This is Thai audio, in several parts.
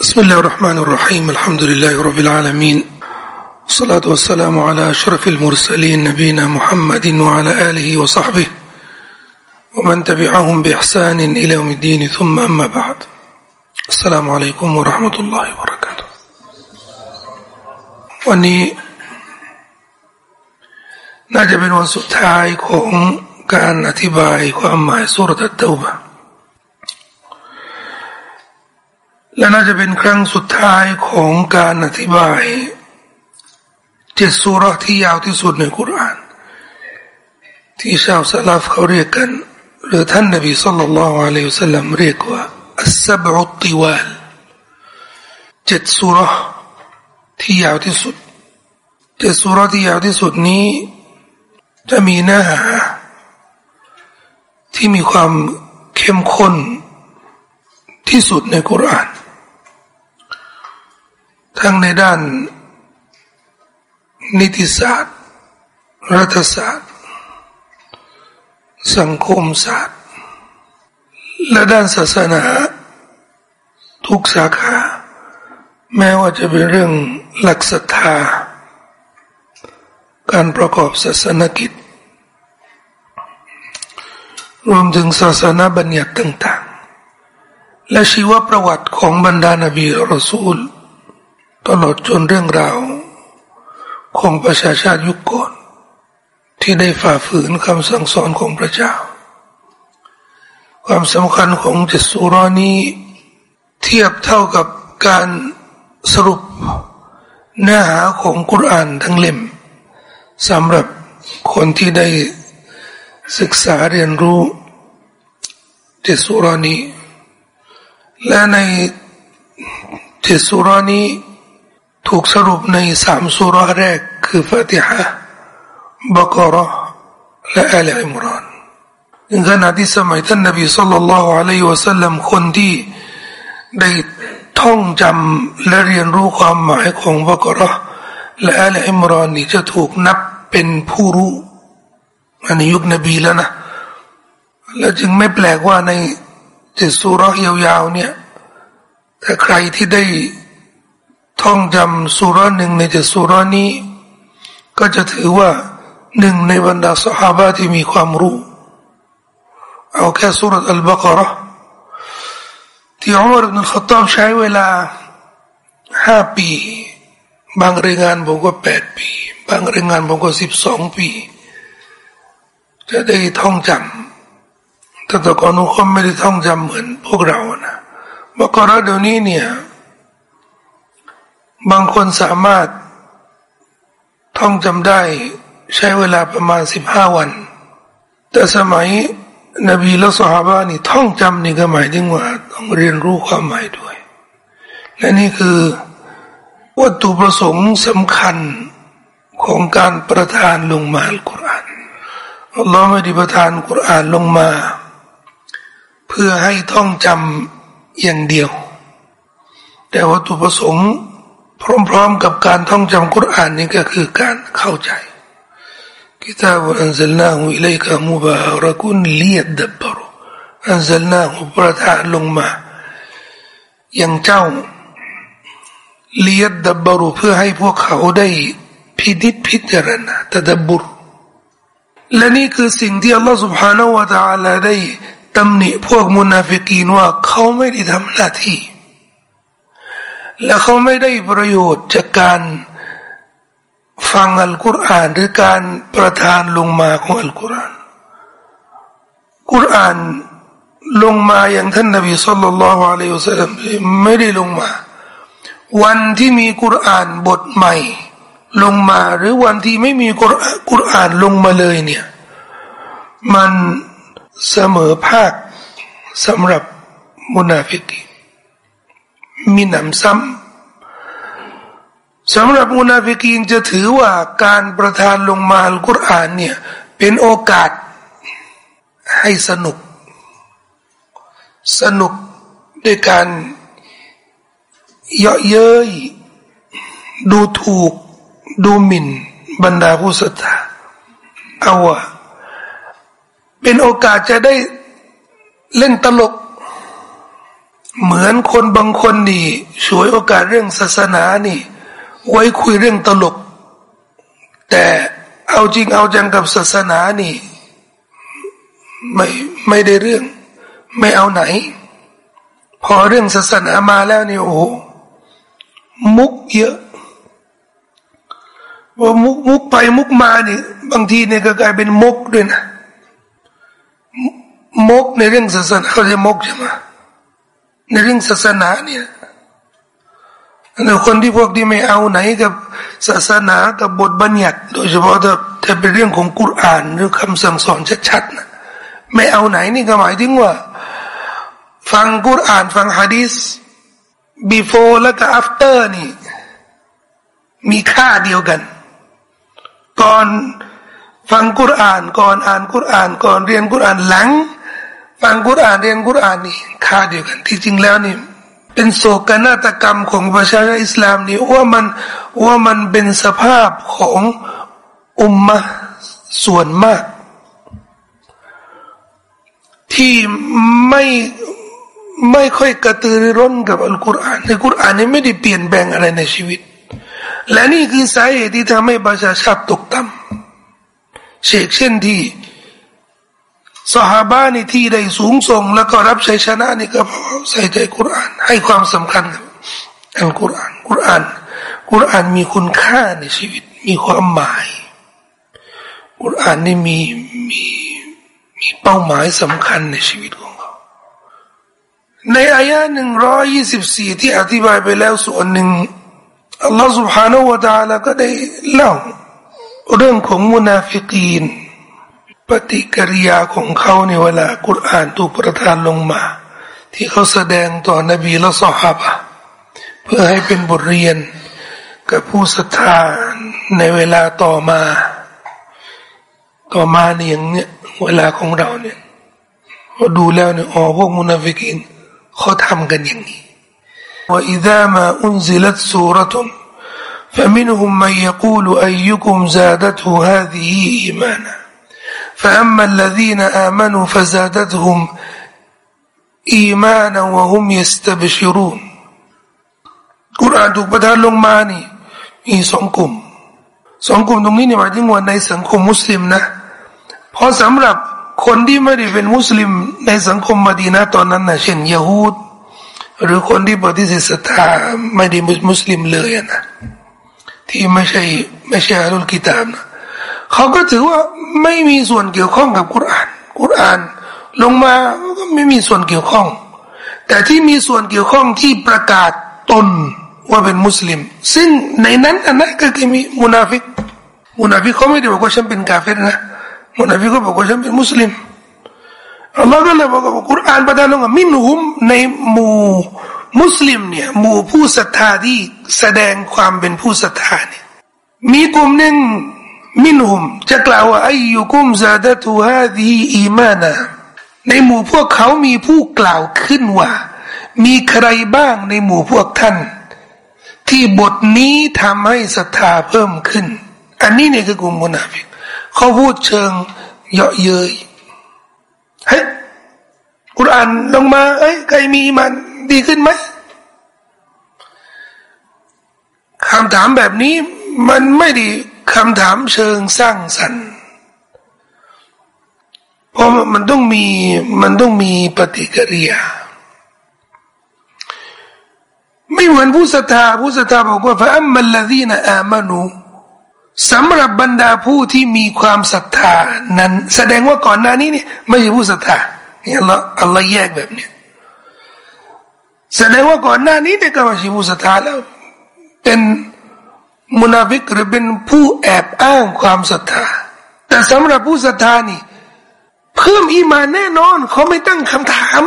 بسم الله الرحمن الرحيم الحمد لله رب العالمين والصلاة والسلام على أشرف المرسلين نبينا محمد وعلى آله وصحبه ومن تبعهم بإحسان إلى يوم الدين ثم أما بعد السلام عليكم ورحمة الله وبركاته วันนี้น่าจะเป็นวันสุดท้ายของการอธิบายความหมายสุรตัตเตวบะ และน่าจะเป็นครั้งสุดท้ายของการอธิบายเจ็ดสุรที่ยาวที่สุดในคุราน ที่ชาวสลาฟเขาเรียกกัน หรือท่านนบีสัลลัลลอฮุอะลัยฮิวสัลลัมเรียกว่าอัสบอุติวาลเจ็ดสุรที่ยาวที่สุดเจ็ดสุรที่ยาวที่สุดนี้ จะมีเนื้อหา ที่มีความเข้มข้นที่สุดในกุราน ทั้งในด้านนิติศาสตร์ รัฐศาสตร์ สังคมศาสตร์ และด้านศาสนา ทุกสาขา แม้ว่าจะเป็นเรื่องหลักศรัทธา การประกอบศาสนกิจ รวมถึงศาสนาบัญญัติต่าง ๆ และชีวประวัติของบรรดานบีรอซูล ตลอดจนเรื่องราว ของประชาชาติยุคก่อน ที่ได้ฝ่าฝืนคำสั่งสอนของพระเจ้า ความสำคัญของเจสุรานี้เทียบเท่ากับการสรุปเนื้อหาของกุรานทั้งเล่มสำหรับคนที่ได้ศึกษาเรียนรู้เจสุรานี้ และในเจสุรานี้ ถูกสรุปในสามสุราแรกคือฟาติฮะบักรอและอัลอิมรานในขณะที่สมัยท่านนบีสัลลัลลอฮุอะลัยฮิวะสัลลัมคนที่ได้ท่องจำและเรียนรู้ความหมายของบักรอและอัลอิมรานนี่จะถูกนับเป็นผู้รู้ในยุคนบีแล้วนะและจึงไม่แปลกว่าในเจสุรายาวๆเนี่ยถ้าใครที่ได้ ท่องจำสุรหนึ่งในเจ็ดสุรนี้ ก็จะถือว่าหนึ่งในบรรดาสหาบะที่มีความรู้ เอาแค่สุรอัลบากรที่อุมารบินขัตตอบใช้เวลาห้าปี บางรายงานบอกว่าแปดปี บางรายงานบอกว่าสิบสองปี จะได้ท่องจำแต่ตก่อนุคนไม่ได้ท่องจำเหมือนพวกเรานะบากรเดี๋ยวนี้เนี่ย บางคนสามารถ ท่องจำได้ใช้เวลาประมาณสิบห้าวัน แต่สมัยนบีและสหายนี่ท่องจำนี่ก็หมายถึงว่าต้องเรียนรู้ความหมายด้วย และนี่คือวัตถุประสงค์สำคัญของการประทานลงมาอัลกุรอานอัลลอฮ์ไม่ได้ประทานกุรอานลงมา เพื่อให้ท่องจำอย่างเดียว แต่วัตถุประสงค์ พร้อมๆกับการท่องจำกุรอานนี่ก็คือการเข้าใจกิตาบอันซลนาหูอิเลกะมุบารักุนลียดดับบรุอันซลนาหูประทานลงมาอย่างเจ้าเลียดดับบรุเพื่อให้พวกเขาได้พิจิตพิจารณาตะดับบุรและนี่คือสิ่งที่อัลลอฮฺ سبحانه และ تعالى ได้ตำหนิพวกมุนาฟิกีนว่าเขาไม่ได้ทำหน้าที่ และเขาไม่ได้ประโยชน์จากการฟังอัลกุรอานหรือการประทานลงมาของอัลกุรอานกุรอานลงมาอย่างท่านนบีสุลต่านละฮ์อะลัยฮิสซาลัมไม่ได้ลงมา วันที่มีกุรอานบทใหม่ ลงมาหรือวันที่ไม่มีกุรอานลงมาเลยเนี่ย มันเสมอภาคสำหรับมุนาฟิกี มีหนำซ้ำสำหรับมุนาฟิกีนจะถือว่าการประทานลงมาอัลกุรอานเนี่ย เป็นโอกาสให้สนุก สนุกด้วยการเยาะเย้ยดูถูก ดูหมิ่น บรรดาผู้ศรัทธาเอาว่าเป็นโอกาสจะได้เล่นตลก เหมือนคนบางคนนี่ช่วยโอกาสเรื่องศาสนานี่ ไว้คุยเรื่องตลก แต่เอาจริงเอาจังกับศาสนานี่ ไม่ไม่ได้เรื่อง ไม่เอาไหน พอเรื่องศาสนามาแล้วนี่โอ้มุกเยอะว่ามุกมุกไปมุกมานี่บางทีเนี่ยก็กลายเป็นมุกด้วยนะมุกในเรื่องศาสนาเขาเรียกมุกใช่ไหม ในเรื่องศาสนาเนี่ยแต่คนที่พวกที่ไม่เอาไหนกับศาสนากับบทบัญญัติ โดยเฉพาะถ้าถ้าเป็นเรื่องของกุรอานหรือคำสั่งสอนชัดๆนะไม่เอาไหนนี่ก็หมายถึงว่า ฟังกุรอานฟังฮะดีษ before แล้วก็ after นี่มีค่าเดียวกัน ก่อนฟังกุรอาน ก่อนอ่านกุรอาน ก่อนเรียนกุรอานหลัง ฟังกุรอานเรียนกุรอานนี่ค่าเดียวกันที่จริงแล้วนี่เป็นโศกนาฏกรรมของประชาชนอิสลามนี่ว่ามันว่ามันเป็นสภาพของอุมมะส่วนมาก ที่ไม่ไม่ค่อยกระตือรือร้นกับอัลกุรอานในกุรอานนี่ไม่ได้เปลี่ยนแปลงอะไรในชีวิต และนี่คือสาเหตุที่ทำให้ประชาชาติตกต่ำเช่นเช่นที่ สหาบานี่ที่ได้สูงส่ง แล้วก็รับชัยชนะนี่ก็เพราะใส่ใจกุรอาน ให้ความสำคัญกับอัลกุรอานกุรอานกุรอานมีคุณค่าในชีวิต มีความหมายกุรอานนี่มีมีมีเป้าหมายสำคัญในชีวิตของเขาในอายะหนึ่งร้อยยี่สิบสี่ที่อธิบายไปแล้วส่วนหนึ่งอัลลอฮฺ سبحانه และ تعالى ก็ได้เล่าเรื่องของมุนาฟิกีน ปฏิกิริยาของเขาในเวลากุรอานถูกประทานลงมา ที่เขาแสดงต่อนบีและสหบะเพื่อให้เป็นบทเรียนกับผู้ศรัทธาในเวลาต่อมา ต่อมาเนี่ยอย่างเนี้ยเวลาของเราเนี่ยเราดูแล้วเนี่ยอ๋อพวกมุนาฟิกินเขาทำกันอย่างนี้ว่าอิดามาอุนซิลัตสุรตุน فمنهم من يقول أيكم زادته هذه إيمانا فأما الذين آمنوا فزادتهم إيمانا وهم يستبشرون กุรอานถูกประทานลงมานี่มีสองกลุ่มสองกลุ่มตรงนี้เนี่ยหมายถึงว่าในสังคมมุสลิมนะเพราะสำหรับคนที่ไม่ได้เป็นมุสลิมในสังคมมาดีนะตอนนั้นนะเช่นยาฮูดหรือคนที่ปฏิเสธศรัทธาไม่ได้มุสลิมเลยนะที่ไม่ใช่ไม่ใช่อาลุลกิตามนะ เขาก็ถือว่าไม่มีส่วนเกี่ยวข้องกับกุรอานกุรอานลงมาก็ไม่มีส่วนเกี่ยวข้อง แต่ที่มีส่วนเกี่ยวข้องที่ประกาศตนว่าเป็นมุสลิม ซึ่งในนั้นอันนั้นก็คือมีมุนาฟิกมุนาฟิกเขาไม่ได้บอกว่าฉันเป็นกาเฟรนะมุนาฟิกเขาบอกว่าฉันเป็นมุสลิมอัลลอฮ์ก็เลยบอกว่ากุรอานประทานลงมาمنهم ในหมู่มุสลิมเนี่ยหมู่ผู้ศรัทธาที่แสดงความเป็นผู้ศรัทธาเนี่ยมีกลุ่มหนึ่ง منهم จะกล่าวว่า أيكم زادته هذه إيماناในหมู่พวกเขามีผู้กล่าวขึ้นว่า มีใครบ้างในหมู่พวกท่าน ที่บทนี้ทำให้ศรัทธาเพิ่มขึ้น อันนี้เนี่ยคือกลุ่มมุนาฟิกเขาพูดเชิงเยาะเย้ยเฮ้ยกุรอานลงมา เอ้ยใครมีมันดีขึ้นไหมคำถามแบบนี้มันไม่ดี คำถามเชิงสร้างสรรค์เพราะมันต้องมีมันต้องมีปฏิกิริยา ไม่เหมือนผู้ศรัทธาผู้ศรัทธาบอกว่าพระอัมมัลลดีนอามานูสำหรับบรรดาผู้ที่มีความศรัทธานั้น แสดงว่าก่อนหน้านี้เนี่ยไม่ใช่ผู้ศรัทธาเนี่อัลลอฮ์อัลลอฮ์แยกแบบนี้แสดงว่าก่อนหน้านี้เนี่ยก็ไม่ใช่ผู้ศรัทธาแล้ว เป็น มุนาฟิกหรือเป็นผู้แอบอ้างความศรัทธา แต่สำหรับผู้ศรัทธานี่ เพิ่มอีมาแน่นอน เขาไม่ตั้งคำถาม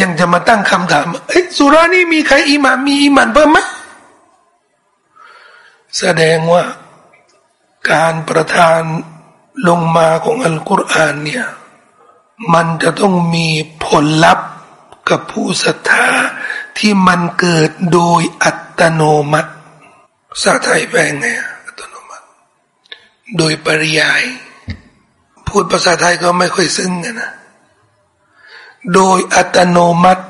ยังจะมาตั้งคำถามเอ้สุรานี่มีใครอีมานมีอีมานเพิ่มไหมแสดงว่าการประทานลงมาของอัลกุรอานเนี่ยมันจะต้องมีผลลัพธ์กับผู้ศรัทธาที่มันเกิดโดยอัตโนมัติ ภาษาไทยแปลงไงอัตโนมัติ โดยปริยาย พูดภาษาไทยก็ไม่ค่อยซึ้งนะโดยอัตโนมัติ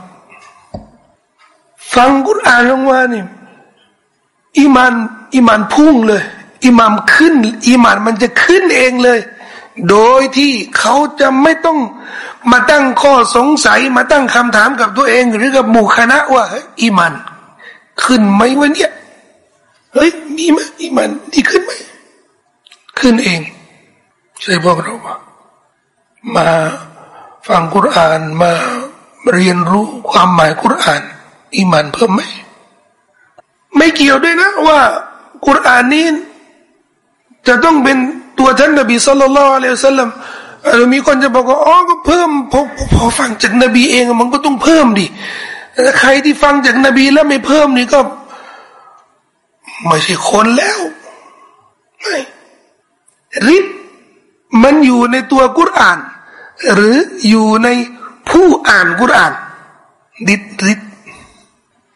ฟังกุรอานลงมานี่อิมานอิมานพุ่งเลยอิมามขึ้นอิมานมันจะขึ้นเองเลย โดยที่เขาจะไม่ต้องมาตั้งข้อสงสัยมาตั้งคำถามกับตัวเอง หรือกับหมู่คณะว่าอิมานขึ้นไหมวะเนี่ย เฮ้ยมีไหมอิมานดีขึ้นไหมขึ้นเองใช่พวกเรามามาฟังกุรานมาเรียนรู้ความหมายกุรานอิมานเพิ่มไหมไม่เกี่ยวด้วยนะว่ากุรานนี้จะต้องเป็นตัวท่านนบีสุลต่านละอัลลอฮฺสัลลัมมีคนจะบอกว่าอ๋อก็เพิ่มพอพอฟังจากนบีเองมันก็ต้องเพิ่มดิแต่ใครที่ฟังจากนบีแล้วไม่เพิ่มนี่ก็ ไม่ใช่คนแล้วไม่ริบมันอยู่ในตัวกุรอาน หรืออยู่ในผู้อ่านกุรอานดิดริด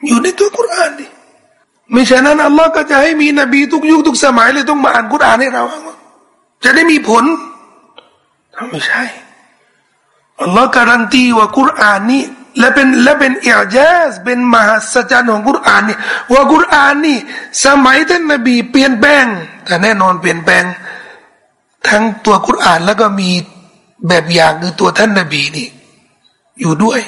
อยู่ในตัวกุรอานดิไม่ใช่นั้นอัลลอฮ์ก็จะให้มีนบีทุกยุคทุกสมัยเลยต้องมาอ่านกุรอานให้เรา จะได้มีผลไม่ใช่อัลลอฮ์การันตีว่ากุรอานนี้ และเป็นและเป็นอิจาสเป็นมหัศจรรย์ของกุรอานนี่ว่ากุรอานนี่สมัยท่านนบีเปลี่ยนแปลงแต่แน่นอนเปลี่ยนแปลง ทั้งตัวกุรอานแล้วก็มีแบบอย่างคือตัวท่านนบีนี่ อยู่ด้วย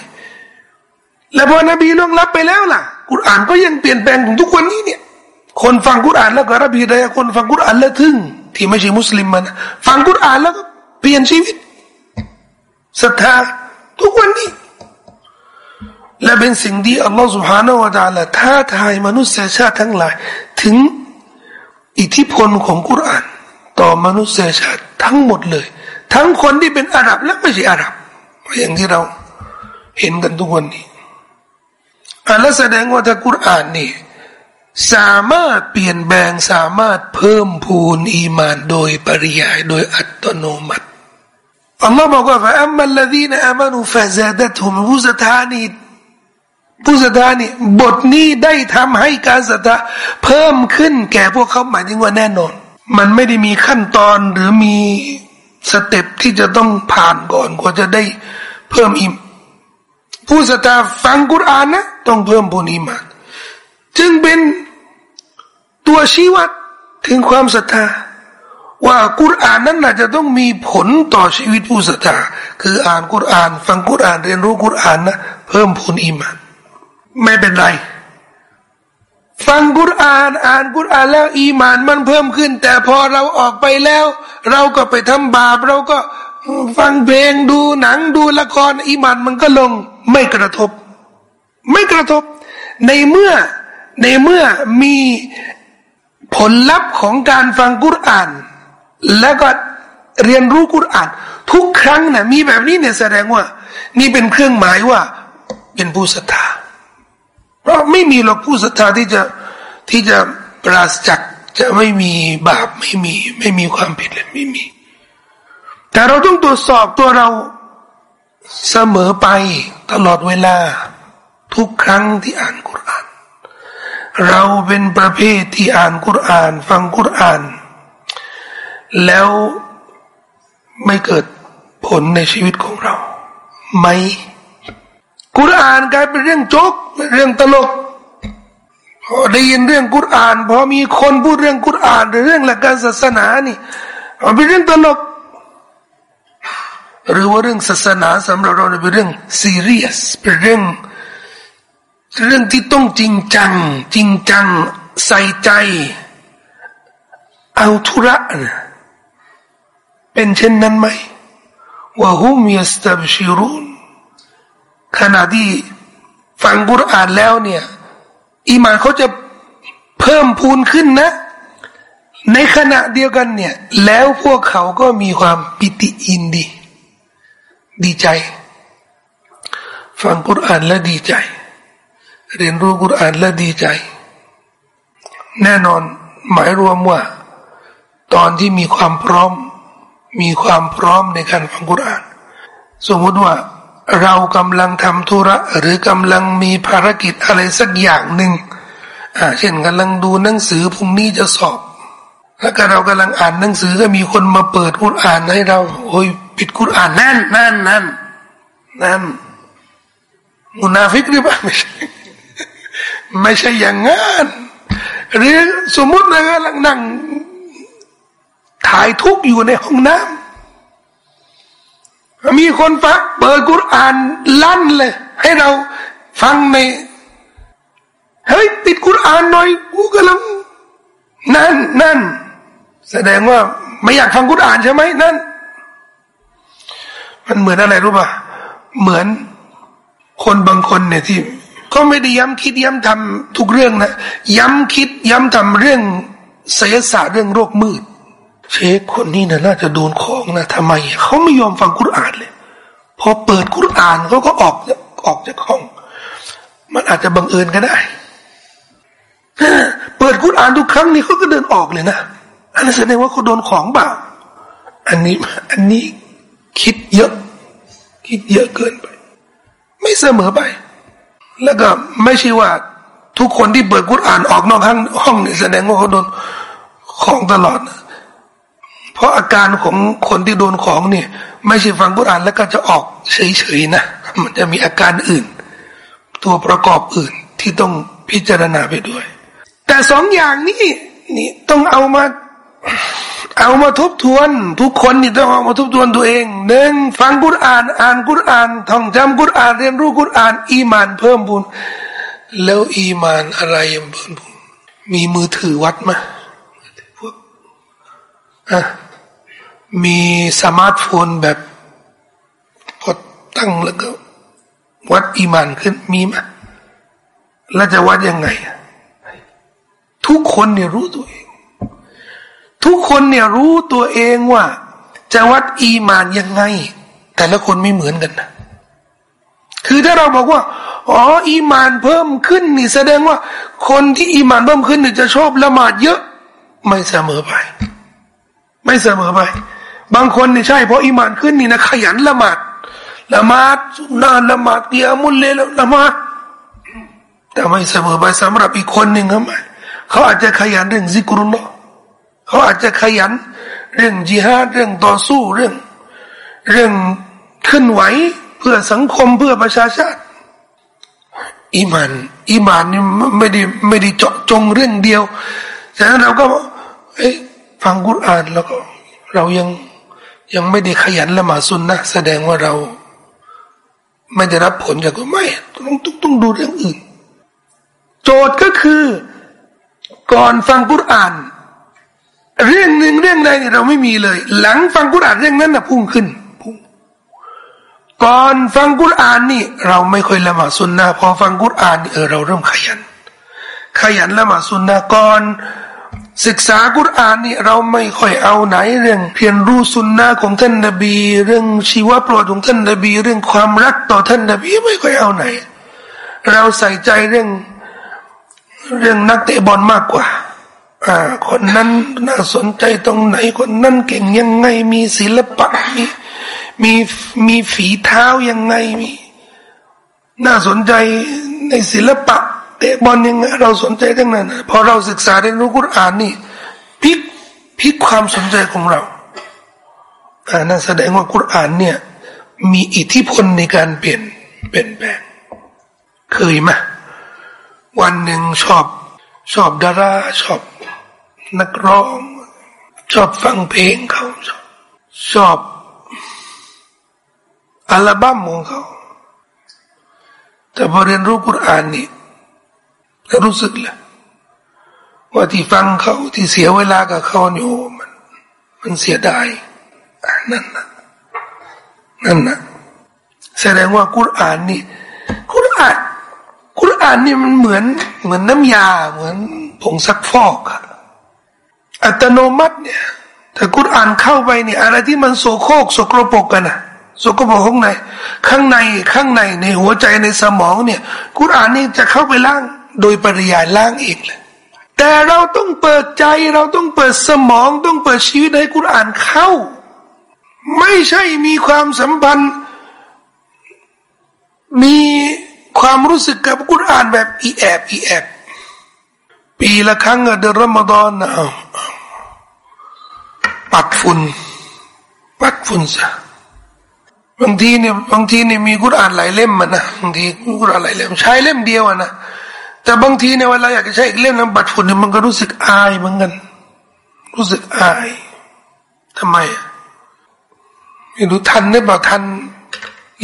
แล้วพอนบีล่วงลับไปแล้วล่ะกุรอานก็ยังเปลี่ยนแปลงถึงทุกวันนี้เนี่ย คนฟังกุรอานแล้วก็รับผิดได้คนฟังกุรอานแล้วทึ่ง ที่ไม่ใช่มุสลิมมันฟังกุรอานแล้วก็เปลี่ยนชีวิตศรัทธาทุกวันนี้ และเป็นสิ่งที่อัลลอฮฺสุบฮานาวะดาละท้าทายมนุษยชาติทั้งหลาย ถึงอิทธิพลของกุราน ต่อมนุษยชาติทั้งหมดเลย ทั้งคนที่เป็นอาหรับและไม่ใช่อาหรับอย่างที่เราเห็นกันทุกวันนี้อันละแสดงว่าถ้ากุรานนี่สามารถเปลี่ยนแปลงสามารถเพิ่มพูนอีมานโดยปริยายโดยอัตโนมัติอัลลอฮ์บอกว่าอัมมัลลดีนอามานุฟาซาดะตุมผู้ศรัทธานี่ ผู้ศรัทธานี่บทนี้ได้ทำให้การศรัทธาเพิ่มขึ้นแก่พวกเขาหมายถึงว่าแน่นอน มันไม่ได้มีขั้นตอนหรือมีสเต็ปที่จะต้องผ่านก่อนกว่าจะได้เพิ่มอิมผู้ศรัทธาฟังกุรอานนะต้องเพิ่มบุญอีมานจึงเป็นตัวชี้วัดถึงความศรัทธาว่ากุรอานนั้นน่าจะต้องมีผลต่อชีวิตผู้ศรัทธาคืออ่านกุรอาน ฟังกุรอานเรียนรู้กุรอานนะเพิ่มพูนอีมาน ไม่เป็นไร ฟังกุรอาน อ่านกุรอานแล้วอีมานมันเพิ่มขึ้น แต่พอเราออกไปแล้ว เราก็ไปทำบาป เราก็ฟังเพลงดูหนังดูละครอีมานมันก็ลง ไม่กระทบ ไม่กระทบ ในเมื่อในเมื่อมีผลลัพธ์ของการฟังกุรอาน แล้วก็เรียนรู้กุรอาน ทุกครั้งนะ่ะมีแบบนี้เนี่ยแสดงว่า นี่เป็นเครื่องหมายว่าเป็นผู้ศรัทธา เพราะไม่มีหรอกผู้ศรัทธาที่จะที่จะปราศจากจะไม่มีบาปไม่มี ไม่มีความผิดเลยไม่มี แต่เราต้องตรวจสอบตัวเราเสมอไปตลอดเวลา ทุกครั้งที่อ่านกุราน เราเป็นประเภทที่อ่านกุราน ฟังกุราน แล้วไม่เกิดผลในชีวิตของเราไหม กุรอานกลายเป็นเรื่องโจกเรื่องตลกพอได้ยินเรื่องกุรอานพอมีคนพูดเรื่องกุรอานหรือเรื่องหลักการศาสนานี่มันเป็นเรื่องตลก หรือว่าเรื่องศาสนาสำหรับเราเป็นเรื่องซีเรียสเป็นเรื่อง เรื่องที่ต้องจริงจัง จริงจังใส่ใจ เอาธุระนะเป็นเช่นนั้นไหมว่าฮุมยัสตับชิรุน ขณะที่ฟังกุรอานแล้วเนี่ยอีมานเขาจะเพิ่มพูนขึ้นนะ ในขณะเดียวกันเนี่ย แล้วพวกเขาก็มีความปิติอินดี ดีใจ ฟังกุรอานและดีใจ เรียนรู้กุรอานและดีใจ แน่นอนหมายรวมว่า ตอนที่มีความพร้อม มีความพร้อมในการฟังกุรอาน สมมติว่า เรากำลังทำธุระ หรือกำลังมีภารกิจอะไรสักอย่างหนึ่งอ่าเช่นกำลังดูหนังสือพรุ่งนี้จะสอบ แล้วก็เรากำลังอ่านหนังสือก็มีคนมาเปิดกุรอานให้เรา โอ้ยผิดกุรอานนั่นนั่นนั่นนั่นมุนาฟิกหรือเปล่าไม่ใช่ไม่ใช่อย่างงั้นหรือสมมุตินะกำลังนั่งถ่ายทุกอยู่ในห้องน้ำ มีคนฟังเปิดกุรอานลั่นเลย ให้เราฟังในเฮ้ยปิดกุรอานหน่อยกูกำลังนั่นนั่นแสดงว่าไม่อยากฟังกุรอานใช่ไหมนั่น มันเหมือนอะไรรู้ป่ะเหมือนคนบางคนเนี่ยที่ก็ไม่ได้ย้ำคิดย้ำทำทุกเรื่องนะย้ำคิดย้ำทำเรื่องศยศาสตร์เรื่องโรคมืด เชคคนนี้นะน่าจะโดนของนะทำไมเขาไม่ยอมฟังกุรอานเลย พอเปิดกุรอานเขาก็ออกออกจากห้อง มันอาจจะบังเอิญก็ได้เปิดกุรอานทุกครั้งนี่เขาก็เดินออกเลยนะอันนั้นแสดงว่าเขาโดนของบ่าอันนี้อันนี้คิดเยอะ คิดเยอะเกินไป ไม่เสมอไป แล้วก็ไม่ใช่ว่า ทุกคนที่เปิดกุรอานออกนอกห้องห้องนี่แสดงว่าเขาโดนของตลอดนะ ราะอาการของคนที่โดนของเนี่ยไม่ใช่ฟังกุรอานแล้วก็จะออกเฉยๆนะ มันจะมีอาการอื่น ตัวประกอบอื่นที่ต้องพิจารณาไปด้วย แต่สองอย่างนี้นี่ต้องเอามาเอามาทบทวน ทุกคนนี่ต้องเอามาทบทวนตัวเองหนึ่งฟังกุรอาน อ่านกุรอานท่องจำกุรอานเรียนรู้กุรอาน อีมานเพิ่มบุญแล้วอีมานอะไรยังเพิ่มบุญมีมือถือวัดมาพวกอะ มีสมาร์ทโฟนแบบพอตั้งแล้วก็วัดอีมานขึ้นมีไหมแล้วจะวัดยังไง ทุกคนเนี่ยรู้ตัวเอง ทุกคนเนี่ยรู้ตัวเองว่า จะวัดอีมานยังไง แต่ละคนไม่เหมือนกันนะคือถ้าเราบอกว่าอ๋ออีมานเพิ่มขึ้นนี่แสดงว่า คนที่อีมานเพิ่มขึ้นนี่จะชอบละหมาดเยอะ ไม่เสมอไป ไม่เสมอไป บางคนนี่ใช่เพราะอีมานขึ้นนี่นะขยันละหมาดละหมาดนานละหมาดเกียมุลเลละหมาดแต่ไม่เสมอไปสำหรับอีกคนหนึ่งเขาไมเขาอาจจะขยันเรื่องซิกรุลลอเขาอาจจะขยันเรื่องจิฮาดเรื่องต่อสู้เรื่อง เรื่องขึ้นไหวเพื่อสังคมเพื่อประชาชาติอีมานอีมานนี่ไม่ได้ไม่ได้เจาะจงเรื่องเดียวฉะนั้นเราก็เอ้ฟังกุรอานแล้วก็ เรายัง ยังไม่ได้ขยันละหมาดซุนนะแสดงว่าเรา ไม่ได้รับผลจากก็ไม่ต้องต้องต้องดูเรื่องอื่น โจทย์ก็คือ ก่อนฟังกุรอาน เรื่องหนึ่งเรื่องใดเนี่ยเราไม่มีเลย หลังฟังกุรอานเรื่องนั้นนะพุ่งขึ้นพุ่งก่อนฟังกุรอานนี่ เราไม่ค่อยละหมาดสุนนะพอฟังกุรอานเออเราเริ่มขยัน ขยันละหมาดสุนนะก่อน ศึกษากุรอานนี่เราไม่ค่อยเอาไหนเรื่องเพียรรู้สุนนะของท่านนบี เรื่องชีวประวัติของท่านนบี เรื่องความรักต่อท่านนบีไม่ค่อยเอาไหน เราใส่ใจเรื่องเรื่องนักเตะบอลมากกว่า อ่า คนนั้นน่าสนใจตรงไหนคนนั้นเก่งยังไงมีศิลปะมีมีมีฝีเท้ายังไงมี น่าสนใจในศิลปะ เตะบอลยังไงเราสนใจทั้งนั้นพอเราศึกษาเรียนรู้กุรอานนี่พลิกพลิกความสนใจของเราอ่านั่นแสดงว่ากุรอานเนี่ย มีอิทธิพลในการเปลี่ยนเปลี่ยนแปลง เคยไหมวันหนึ่งชอบชอบดาราชอบนักร้อง ชอบฟังเพลงเขาชอบชอบอัลบั้มของเขาแต่พอเรียนรู้กุรอานนี่ ก็รู้สึกแหละว่าที่ฟังเขาที่เสียเวลากับเขาเนี่มัน มันเสียดายนั่นนะนั่นนะแสดงว่ากุรอานนี่กุรอานกุรอานนี่มันเหมือน เหมือนน้ำยา เหมือนผงซักฟอกอะอัตโนมัติเนี่ยแต่กุรอานเข้าไปเนี่ยอะไรที่มันโสโครกสกรปรกกันนะสกปรกข้างใน ข้างในข้างในในหัวใจในสมองเนี่ย กุรอานนี่จะเข้าไปล้าง โดยปริยายล้างเองเลยแต่เราต้องเปิดใจเราต้องเปิดสมองต้องเปิดชีวิตให้กุรอานเข้า ไม่ใช่มีความสัมพันธ์ มีความรู้สึกกับกุรอานแบบอีแอบอีแอบปีละครั้งเดือนรอมฎอนนะปัดฝุ่นปัดฝุ่นซะบางทีเนี่ยบางทีเนี่ยมีกุรอานหลายเล่มมันนะบางทีกุรอานหลายเล่มใช้เล่มเดียวนะ แต่บางทีในเวลาอยากจะใช้อีกเล่มนำบัตรฝุ่นเนี่ยมันก็รู้สึกอายเหมือนกัน รู้สึกอายทำไมไม่รู้ทันได้เปล่าทัน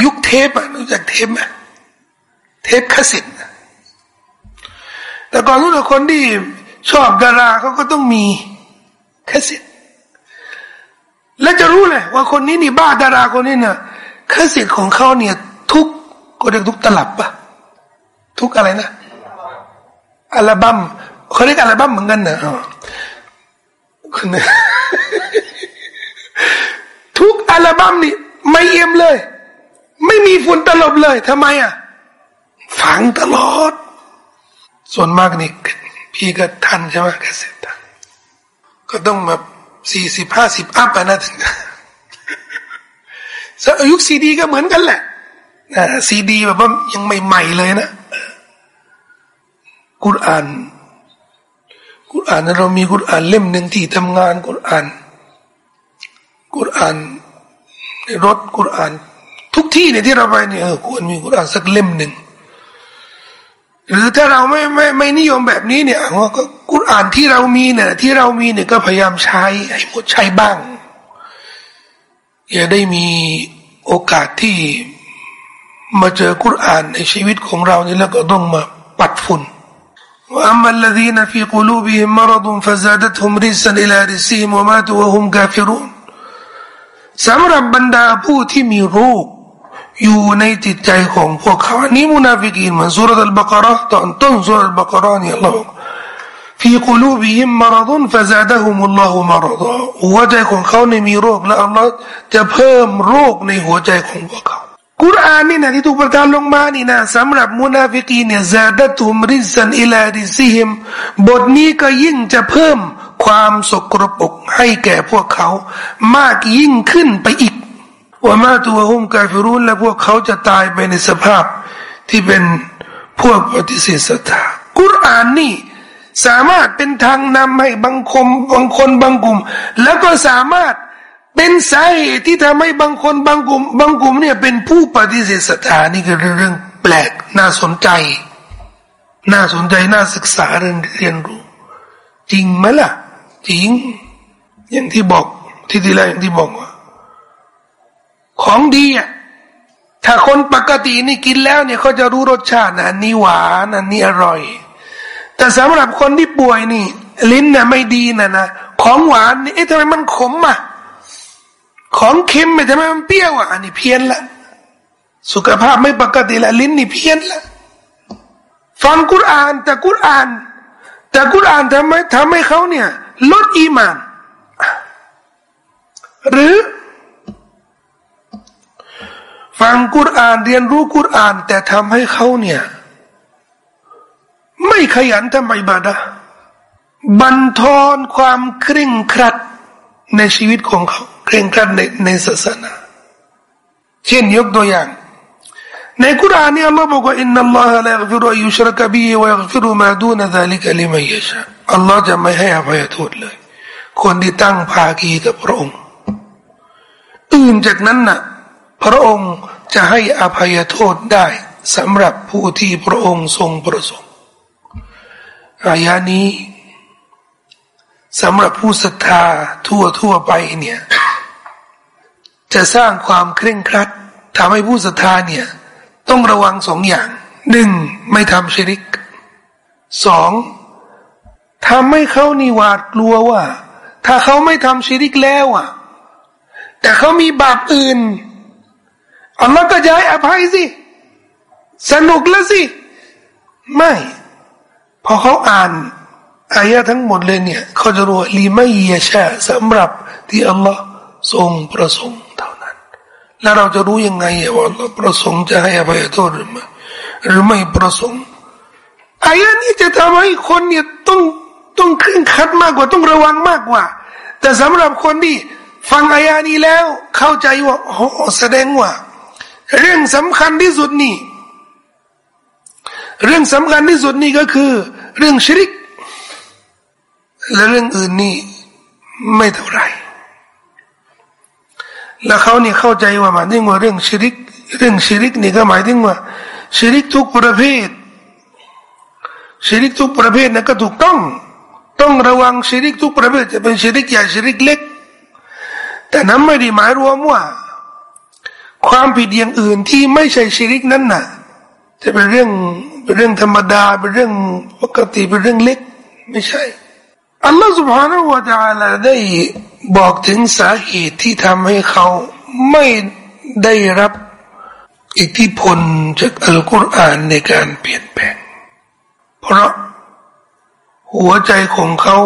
ยุคเทปอะรู้จักเทปไหมเทปคาสเซ็ตแต่ก่อนรู้แต่คนที่ชอบดาราเขาก็ต้องมีคาสเซ็ตและจะรู้เลยว่าคนนี้นี่บ้าดาราคนนี้เนี่ยคาสเซ็ตของเขาเนี่ย ทุกก็เรียกทุกตลับปะทุกอะไรนะ อัลบั้มเขาเรียกอัลบั้มเหมือนกันนะคุณทุกอัลบั้มนี่ ไม่เอี่ยมเลย ไม่มีฝุ่นตลบเลยทำไมอะ ฝังตลอด ส่วนมากนี่พี่ก็ทันใช่ไหมกเสร็จทันก็ต้องแบบสี่สิบห้าสิบอัพนะถึงยุคซีดีก็เหมือนกันแหละซีดีแบบว่ายังใหม่ ๆ เลยนะ กุรอานกุรอานเรามีกุรอานเล่มหนึ่งที่ทำงานกุรอานกุรอานในรถกุรอานทุกที่เนี่ยที่เราไปเนี่ยควรมีกุรอานสักเล่มหนึ่งหรือถ้าเราไม่ไม่ไม่นิยมแบบนี้เนี่ยว่าก็กุรอานที่เรามีเนี่ยที่เรามีเนี่ยก็พยายามใช้ให้หมดใช้บ้าง อย่าได้มีโอกาสที่มาเจอกุรอานในชีวิตของเรานี่แล้วก็ต้องมาปัดฝุ่น وأما الذين في قلوبهم مرض فزادتهم رجسا إلى رجسهم وماتوا وهم كافرون สำหรับบรรดาผู้ที่มีโรคอยู่ในจิตใจของพวกเขาอันนี้มุนาฟิกีนเหมือนสุรอัลบากระตอนต้นสุรอัลบากระนี่อัลลอฮ์ في قلوبهم مرض فزادهم الله مرضا หัวใจของเขาในมีโรคและอัลลอฮ์จะเพิ่มโรคในหัวใจของพวกเขา กุรอานนี่นะที่ถูกประทานลงมานี่นะสำหรับมุนาฟิกีเนี่ยซาดตุมริสันอิลาดิซิฮิมบทนี้ก็ยิ่งจะเพิ่มความสกรปรกให้แก่พวกเขา มากยิ่งขึ้นไปอีกว่ามาตัวหุมกาฟิรุนและพวกเขาจะตายไปในสภาพที่เป็นพวกปฏิเสธศรัทธากุรอานนี่สามารถเป็นทางนำให้บางคมบางคนบางกลุ่ม แล้วก็สามารถ เป็นสาเหตุที่ทำให้บางคนบางกลุ่มบางกลุ่มเนี่ยเป็นผู้ปฏิเสธศรัทธานี่คือเรื่องแปลกน่าสนใจ น่าสนใจน่าศึกษาเรียนเรียนรู้ จริงไหมล่ะ จริง อย่างที่บอกที่ทีแรกอย่างที่บอกว่า ของดีอะถ้าคนปกตินี่กินแล้วเนี่ยเขาจะรู้รสชาตินะอันนี้หวานอันนี้อร่อย แต่สำหรับคนที่ป่วยนี่ ลิ้นเนี่ยไม่ดีนะนะของหวานนี่เอ๊ะทำไมมันขมอะ ของเค็มไม่ทำไมมันเปรี้ยวอะอันนี้เพี้ยนละสุขภาพไม่ปกติละลิ้นนี่เพี้ยนละฟังกุรอานแต่กุรอาน แต่กุรอานทำไมทำให้เขาเนี่ย ลดอีมาน หรือ ฟังกุรอานเรียนรู้กุรอาน แต่ทำให้เขาเนี่ย ไม่ขยันทำอิบาดะบันทอนความเคร่งครัดในชีวิตของเขา เคร่งครัดในในศาสนา เช่นยกตัวอย่าง ในกุรานนี่อัลลอฮ์บอกว่าอินนัลลอฮะลายักฟิรุอัยุชรักบีวะยักฟิรุมาดูนซาลิกะลิมัยชาอัลลอฮ์จะไม่ให้อภัยโทษเลย คนที่ตั้งภาคีกับพระองค์ อื่นจากนั้นน่ะพระองค์จะให้อภัยโทษได้สำหรับผู้ที่พระองค์ทรงประสงค์อายานี้สำหรับผู้ศรัทธาทั่วทั่วไปเนี่ย จะสร้างความเคร่งครัดทำให้ผู้ศรัทธาเนี่ย ต้องระวังสองอย่างหนึ่งไม่ทำชิริกสองทำให้เขานี่หวาดกลัวว่า ถ้าเขาไม่ทำชิริกแล้วอะ แต่เขามีบาปอื่นอัลลอฮ์ก็จะให้อภัยสิ สนุกแล้วสิ ไม่พอเขาอ่านอายะทั้งหมดเลยเนี่ยเขาจะรู้ลีไม่ยชาสำหรับที่อัลลอฮ์ทรงประสงค์ แล้วเราจะรู้ยังไงว่าอัลลอฮ์ประสงค์จะให้อภัยโทษหรือไม่หรือไม่ประสงค์อายะนี้จะทำให้คนเนี่ยต้องต้องขึ้นคัดมากกว่าต้องระวังมากกว่า แต่สำหรับคนที่ฟังอายะนี้แล้วเข้าใจว่าโอ้แสดงว่า เรื่องสำคัญที่สุดนี่ เรื่องสำคัญที่สุดนี่ก็คือ เรื่องชริก และเรื่องอื่นนี่ไม่เท่าไร แล้วเขาเนี่ยเข้าใจว่าหมายถึงว่าเรื่องชิริก เรื่องชิริกนี่ก็หมายถึงว่าชิริกทุกประเภทชิริกทุกประเภทนะก็ถูกต้อง ต้องระวังชิริกทุกประเภท จะเป็นชิริกใหญ่ชิริกเล็ก แต่นั้นไม่ได้หมายรวมว่า ความผิดอย่างอื่นที่ไม่ใช่ชิริกนั้นน่ะ จะเป็นเรื่องเป็นเรื่องธรรมดาเป็นเรื่องปกติเป็นเรื่องเล็ก ไม่ใช่ อัลลอฮฺ سبحانه และ تعالى ได้บอกถึงสาเหตุที่ทำให้เขาไม่ได้รับอิทธิพลจากอัลกุรอานในการเปลี่ยนแปลง เพราะหัวใจของเขา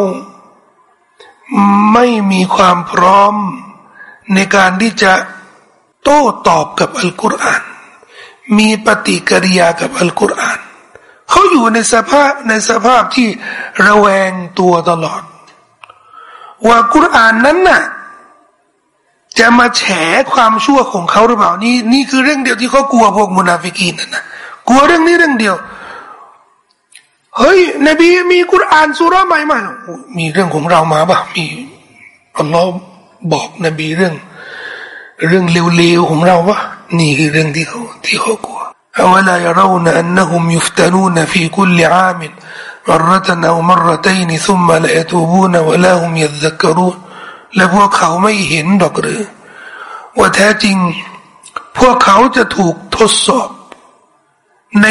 ไม่มีความพร้อมในการที่จะโต้ตอบกับอัลกุรอาน มีปฏิกิริยากับอัลกุรอาน เขาอยู่ในสภาพในสภาพที่ระแวงตัวตลอด ว่ากุรอานนั้นน่ะจะมาแฉความชั่วของเขาหรือเปล่านี่นี่คือเรื่องเดียวที่เขากลัวพวกมุนาฟิกีนนะกลัวเรื่องนี้เรื่องเดียวเฮ้ยนบีมีกุรอานสุราใหม่มามีเรื่องของเรามาบ้างมีอัลลอฮ์บอกนบีเรื่อง เรื่องเลวๆของเราวะนี่คือเรื่องที่เขาที่เขากลัว أولا يرون أنهم يفتنون في كل عام مرة أو مرتين ثم لا يتوبون ولا هم يذكرون และพวกเขาไม่เห็นดอกหรือ ว่าแท้จริง พวกเขาจะถูกทดสอบ ใน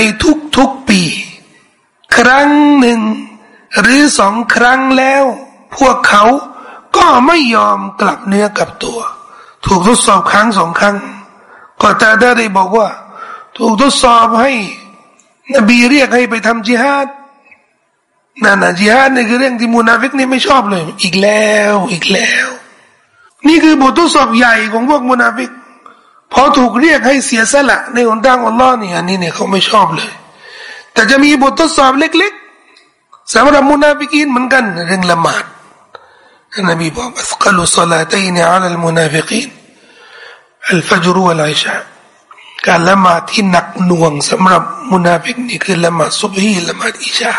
ทุกๆปี ครั้งหนึ่ง หรือสองครั้งแล้ว พวกเขาก็ไม่ยอมกลับเนื้อกลับตัว ถูกทดสอบครั้งสองครั้ง ก็ตาได้บอกว่า ถูกทดสอบให้ นบีเรียกให้ไปทำจิฮาดนั่นนะจิฮาดนี่คือเรื่องที่มูนาฟิกนี่ไม่ชอบเลย อีกแล้วอีกแล้ว นี่คือบททดสอบใหญ่ของพวกมุนาฟิกพอถูกเรียกให้เสียสละในหนทางอัลลอฮ์นี่อันนี้เนี่ยเขาไม่ชอบเลย แต่จะมีบททดสอบเล็กๆสำหรับมุนาฟิกินเหมือนกันเรื่องละหมาดท่านนบีบอกأثقل الصلاتين على المنافقين الفجر والعشاء การละหมาดที่หนักหน่วงสำหรับมุนาฟิกนี่คือละหมาดซุบฮีละหมาดอิชา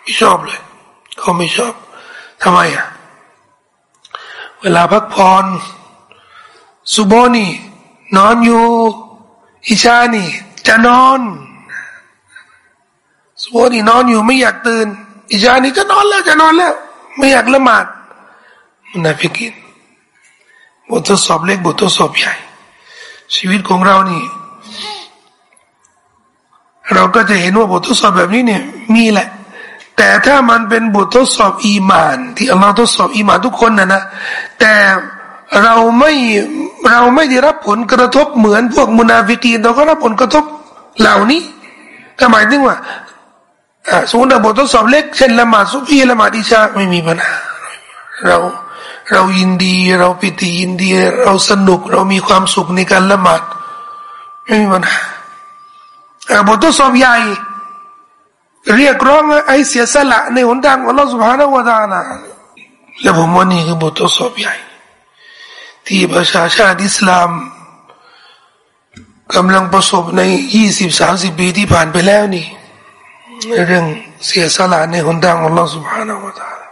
ไม่ชอบเลยเขาไม่ชอบทำไมอะเวลาพักผ่อนสุบนี่นอนอยู่อิชานี่ จะนอนสุบนี่นอนอยู่ไม่อยากตื่น อิชานี่จะนอนแล้วจะนอนแล้ว ไม่อยากละหมาดมุนาฟิกินบททดสอบเล็กบททดสอบใหญ่ ชีวิตของเรานี่ เราก็จะเห็นว่าบททดสอบแบบนี้เนี่ยมีแหละ แต่ถ้ามันเป็นบททดสอบอีมาน ที่อัลลอฮ์ทดสอบอีมานทุกคนนะนะแต่เราไม่เราไม่ได้รับผลกระทบเหมือนพวกมุนาฟิกีนเราก็รับผลกระทบเหล่านี้ก็หมายถึงว่าสมมติบททดสอบเล็กเช่นละหมาดซุบฮีละหมาดอิชาไม่มีปัญหาเราเรายินดีเราปิติยินดี เราสนุกเรามีความสุขในการละหมาดไม่มีปัญหา บททดสอบใหญ่ เรียกร้องไอ้เสียสละในหนทางของเราสุภาพวดานะและผมว่านี่คือบททดสอบใหญ่ ที่ประชาชาติอิสลามกำลังประสบในยี่สิบสามสิบปีที่ผ่านไปแล้วนี่เรื่องเสียสละในหนทางของเราสุภาพวดานะ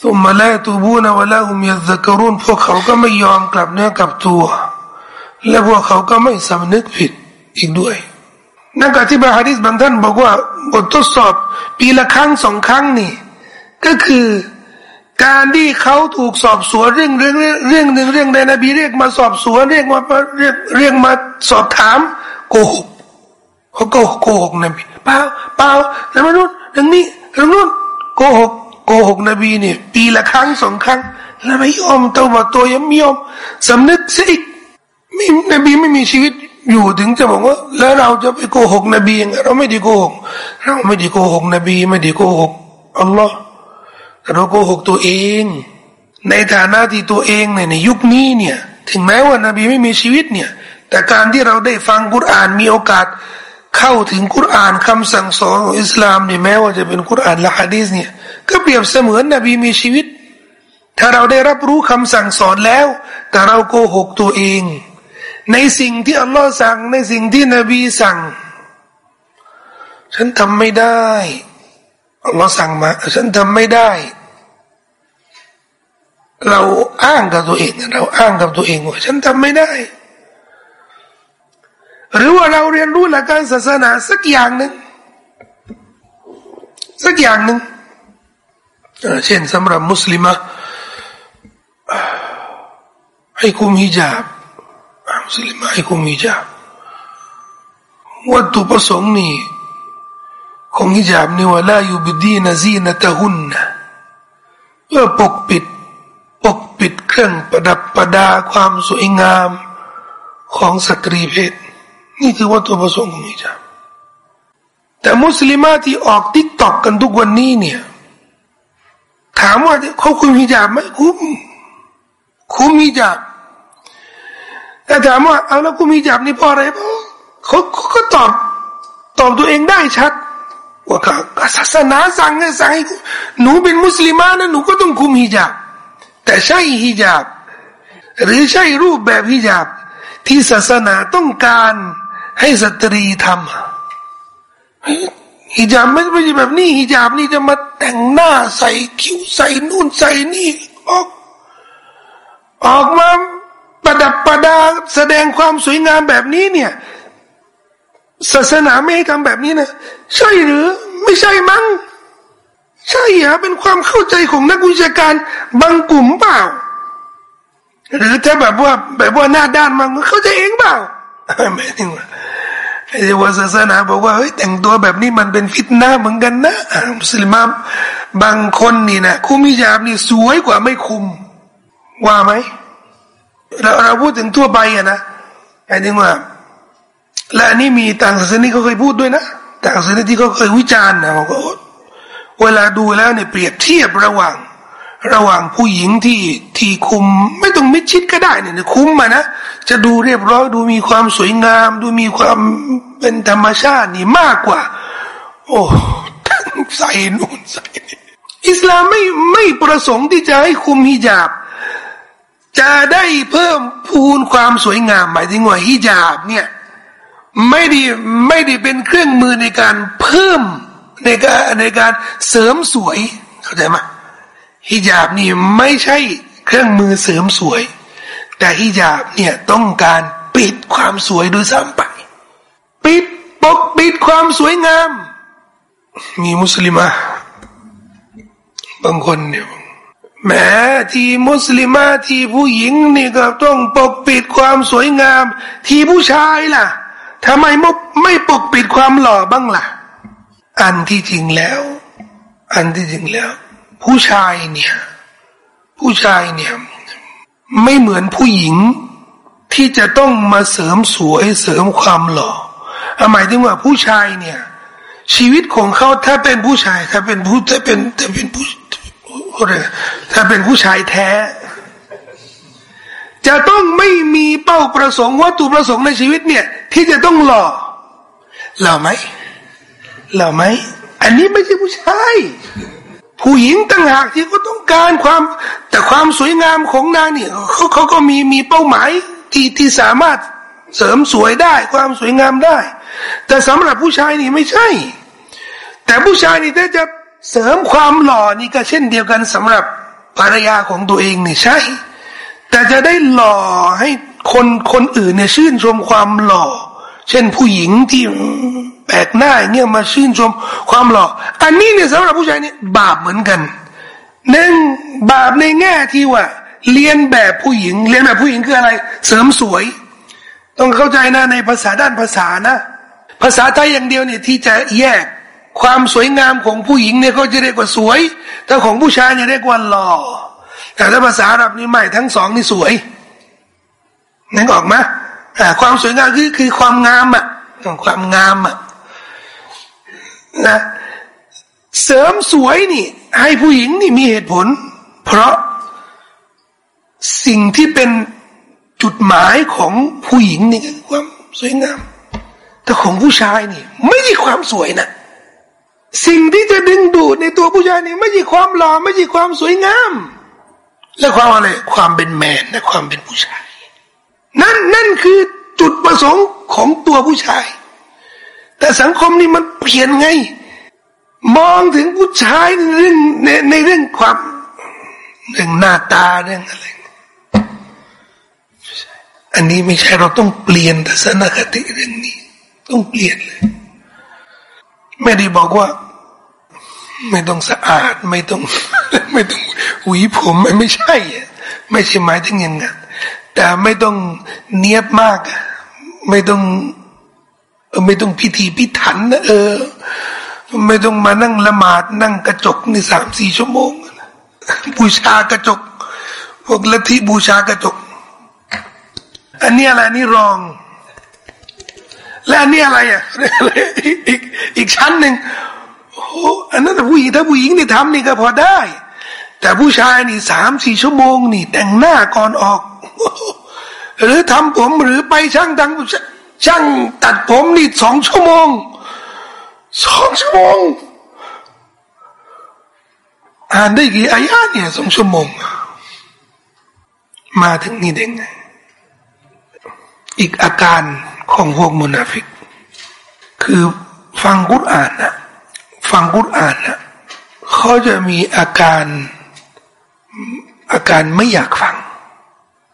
สุมมาแล้วตูบูนวะลาหุมยัซกรุนพวกเขาก็ไม่ยอมกลับเนื้อกลับตัว และพวกเขาก็ไม่สำนึกผิดอีกด้วย นักอธิบายฮะดิษบางท่านบอกว่าบททดสอบ ปีละครั้งสองครั้งนี่ ก็คือการที่เขาถูกสอบสวนเรื่องเรื่องเรื่องหนึ่งเรื่องใดนบีเรียกมาสอบสวนเรียกมาเรียกเรียกมาสอบถามโกหกเขาโกหกโกหกนบีเปล่าเปล่าแล้วมนุษย์เรื่องนี้เรื่องนู้นโกหกโกหกนบีเนี่ยปีละครั้งสองครั้ง แล้วไม่ยอมเตัวตัวยังไม่ยอมสำนึกสิไม่นบีไม่มีชีวิต อยู่ถึงจะบอกว่า แล้วเราจะไปโกหกนบีเราไม่ได้โกหกเราไม่ได้โกหกนบี ไม่ได้โกหกอัลลอฮ์เราโกหกตัวเอง ในฐานะที่ตัวเองเนี่ยในยุคนี้เนี่ย ถึงแม้ว่านบีไม่มีชีวิตเนี่ย แต่การที่เราได้ฟังกุรอานมีโอกาส เข้าถึงกุรอานคำสั่งสอนของอิสลามเนี่ยแม้ว่าจะเป็นกุรอานและฮะดีษเนี่ย ก็เปรียบเสมือนนบีมีชีวิต ถ้าเราได้รับรู้คำสั่งสอนแล้ว แต่เราโกหกตัวเอง ในสิ่งที่อัลลอฮ์สั่ง ในสิ่งที่นบีสั่ง ฉันทำไม่ได้อัลลอฮ์สั่งมา ฉันทำไม่ได้ เราอ้างกับตัวเอง เราอ้างกับตัวเองว่าฉันทำไม่ได้ หรือว่าเราเรียนรู้หลักการศาสนาสักอย่างหนึ่งสักอย่างหนึ่งเช่นสำหรับมุสลิมะให้คุมฮิญาบ มุสลิมะให้คุมฮิญาบวัตถุประสงค์นี่ของฮิญาบนี่ว่าลายูบิดีนซีนตะหุนนะเพื่อปกปิด ปกปิดเครื่องประดับประดาความสวยงามของสตรีเพศ นี่คือวัตถุประสงค์ของฮิญาบแต่มุสลิมาที่ออก TikTok กันทุกวันนี้เนี่ย ถามว่าเขาคุมฮิญาบไหมคุมคุมฮิญาบ แต่ถามว่าเอาแล้วคุมฮิญาบนี่เพราะอะไรเพราะเขาเขาก็ตอบตอบตัวเองได้ชัดว่าศาสนาสั่งให้สั่งให้หนูเป็นมุสลิมานะหนูก็ต้องคุมฮิญาบ แต่ใช่ฮิญาบ หรือใช่รูปแบบฮิญาบ ที่ศาสนาต้องการให้สตรีทำฮิญาบไม่ไม่ใช่แบบนี้ฮิญาบนี่จะมาแต่งหน้าใส่คิ้วใส่นู่นใส่นี่ออกออกมา ประดับประดาแสดงความสวยงามแบบนี้เนี่ย ศาสนาไม่ให้ทำแบบนี้นะใช่หรือ ไม่ใช่มั้งใช่เหรอเป็นความเข้าใจของนักวิชาการบางกลุ่มเปล่า หรือถ้าแบบว่าแบบว่าหน้าด้านมันเข้าใจเองเปล่าไม่ถึงว่าไอ้ว่าศาสนาบอกว่าเฮ้ยแต่งตัวแบบนี้มันเป็นฟิตนาเหมือนกันนะมุสลิมบางคนนี่นะคุมิยาบนี่สวยกว่าไม่คุม ว่าไหม เราเราพูดถึงทั่วไปอะนะไอ้นี่ว่าและอันนี้มีต่างศาสนาเขาเคยพูดด้วยนะต่างศาสนาที่เขาเคยวิจารณ์นะบอกว่าเวลาดูแล้วเนี่ยเปรียบเทียบระหว่าง ระหว่างผู้หญิงที่ที่คุม ไม่ต้องมิดชิดก็ได้เนี่ยคุมมานะจะดูเรียบร้อยดูมีความสวยงาม ดูมีความเป็นธรรมชาตินี่มากกว่า โอ้ใส่นู่นใส่นี่อิสลามไม่ไม่ประสงค์ที่จะให้คุมฮิญาบ จะได้เพิ่มพูนความสวยงามหมายถึงว่าฮิญาบเนี่ยไม่ได้ไม่ได้เป็นเครื่องมือในการเพิ่มในการในการเสริมสวยเข้าใจไหมฮิญาบนี่ไม่ใช่เครื่องมือเสริมสวย แต่ฮิญาบเนี่ยต้องการปิดความสวยโดยซ้ำไป ปิดปกปิดความสวยงาม มีมุสลิมะบางคนเนี่ย แม้ที่มุสลิมาที่ผู้หญิงนี่ก็ต้องปกปิดความสวยงาม ที่ผู้ชายล่ะทำไมไม่ปกปิดความหล่อบ้างล่ะ อันที่จริงแล้ว อันที่จริงแล้ว ผู้ชายเนี่ย ผู้ชายเนี่ย ไม่เหมือนผู้หญิง ที่จะต้องมาเสริมสวยเสริมความหล่อหมายถึงว่าผู้ชายเนี่ย ชีวิตของเขาถ้าเป็นผู้ชายถ้าเป็นผู้ถ้าเป็นถ้าเป็นผู้ ถ้าเป็นผู้ชายแท้ จะต้องไม่มีเป้าประสงค์วัตถุประสงค์ในชีวิตเนี่ย ที่จะต้องหล่อหล่อไหมหล่อไหมอันนี้ไม่ใช่ผู้ชายผู้หญิงต่างหากที่ก็ต้องการความ แต่ความสวยงามของนางเนี่ยเขาเขาก็มีมีเป้าหมายที่ที่สามารถเสริมสวยได้ ความสวยงามได้ แต่สำหรับผู้ชายนี่ไม่ใช่ แต่ผู้ชายนี่ถ้าจะ เสริมความหล่อนี่ก็เช่นเดียวกันสำหรับภรรยาของตัวเองนี่ใช่ แต่จะได้หล่อให้คนคนอื่นเนี่ยชื่นชมความหล่อ เช่นผู้หญิงที่แปลกหน้าเงี้ยมาชื่นชมความหล่อ อันนี้เนี่ยสำหรับผู้ชายเนี่ยบาปเหมือนกันหนึ่งบาปในแง่ที่ว่า เรียนแบบผู้หญิง เรียนแบบผู้หญิงคืออะไร เสริมสวย ต้องเข้าใจนะในภาษาด้านภาษานะ ภาษาไทยอย่างเดียวเนี่ยที่จะแยก ความสวยงามของผู้หญิงเนี่ยเขาจะเรียกว่าสวย แต่ของผู้ชายเนี่ยเรียกว่าหล่อ แต่ถ้าภาษาอาหรับนี่ไม่ทั้งสองนี่สวยนึกออกไหมความสวยงามคือคือความงามอะความงามอะนะเสริมสวยนี่ ให้ผู้หญิงนี่มีเหตุผล เพราะสิ่งที่เป็นจุดหมายของผู้หญิงนี่คือความสวยงาม แต่ของผู้ชายนี่ ไม่ใช่ความสวยนะ สิ่งที่จะดึงดูดในตัวผู้ชายนี่ไม่ใช่ความหล่อไม่ใช่ความสวยงาม และความอะไรความเป็นแมนและความเป็นผู้ชาย นั่นนั่นคือจุดประสงค์ของตัวผู้ชาย แต่สังคมนี่มันเปลี่ยนไง มองถึงผู้ชายในเรื่องในในเรื่องความเรื่องหน้าตาเรื่องอะไรอันนี้ไม่ใช่เราต้องเปลี่ยนทัศนคติเรื่องนี้ ต้องเปลี่ยนเลย ไม่ได้บอกว่า ไม่ต้องสะอาด ไม่ต้อง ไม่ต้องหวีผมไม่ใช่ ไม่ใช่หมายถึงอย่างนั้นแต่ไม่ต้องเนียบมาก ไม่ต้องไม่ต้องพิธีพิถันนะเออ ไม่ต้องมานั่งละหมาดนั่งกระจกในสามสี่ชั่วโมงบูชากระจกพวกลัทธิบูชากระจก อันนี้อะไรนี่รอง และอันนี้อะไรอะอีกอีกชั้นหนึ่งโอ้อันนั้นผู้หญิงถ้าผู้หญิงนี่ทำนี่ก็พอได้ แต่ผู้ชายนี่สามสี่ชั่วโมงนี่ แต่งหน้าก่อนออก หรือทำผมหรือไปช่างตังช่างตัดผมนี่สองชั่วโมงสองชั่วโมง อ่านได้กี่อายะเนี่ยสองชั่วโมง มาถึงนี่ได้ไง อีกอาการของพวกมุนาฟิก คือฟังกุรอานนะฟังกุรอานนะเขาจะมีอาการอาการไม่อยากฟัง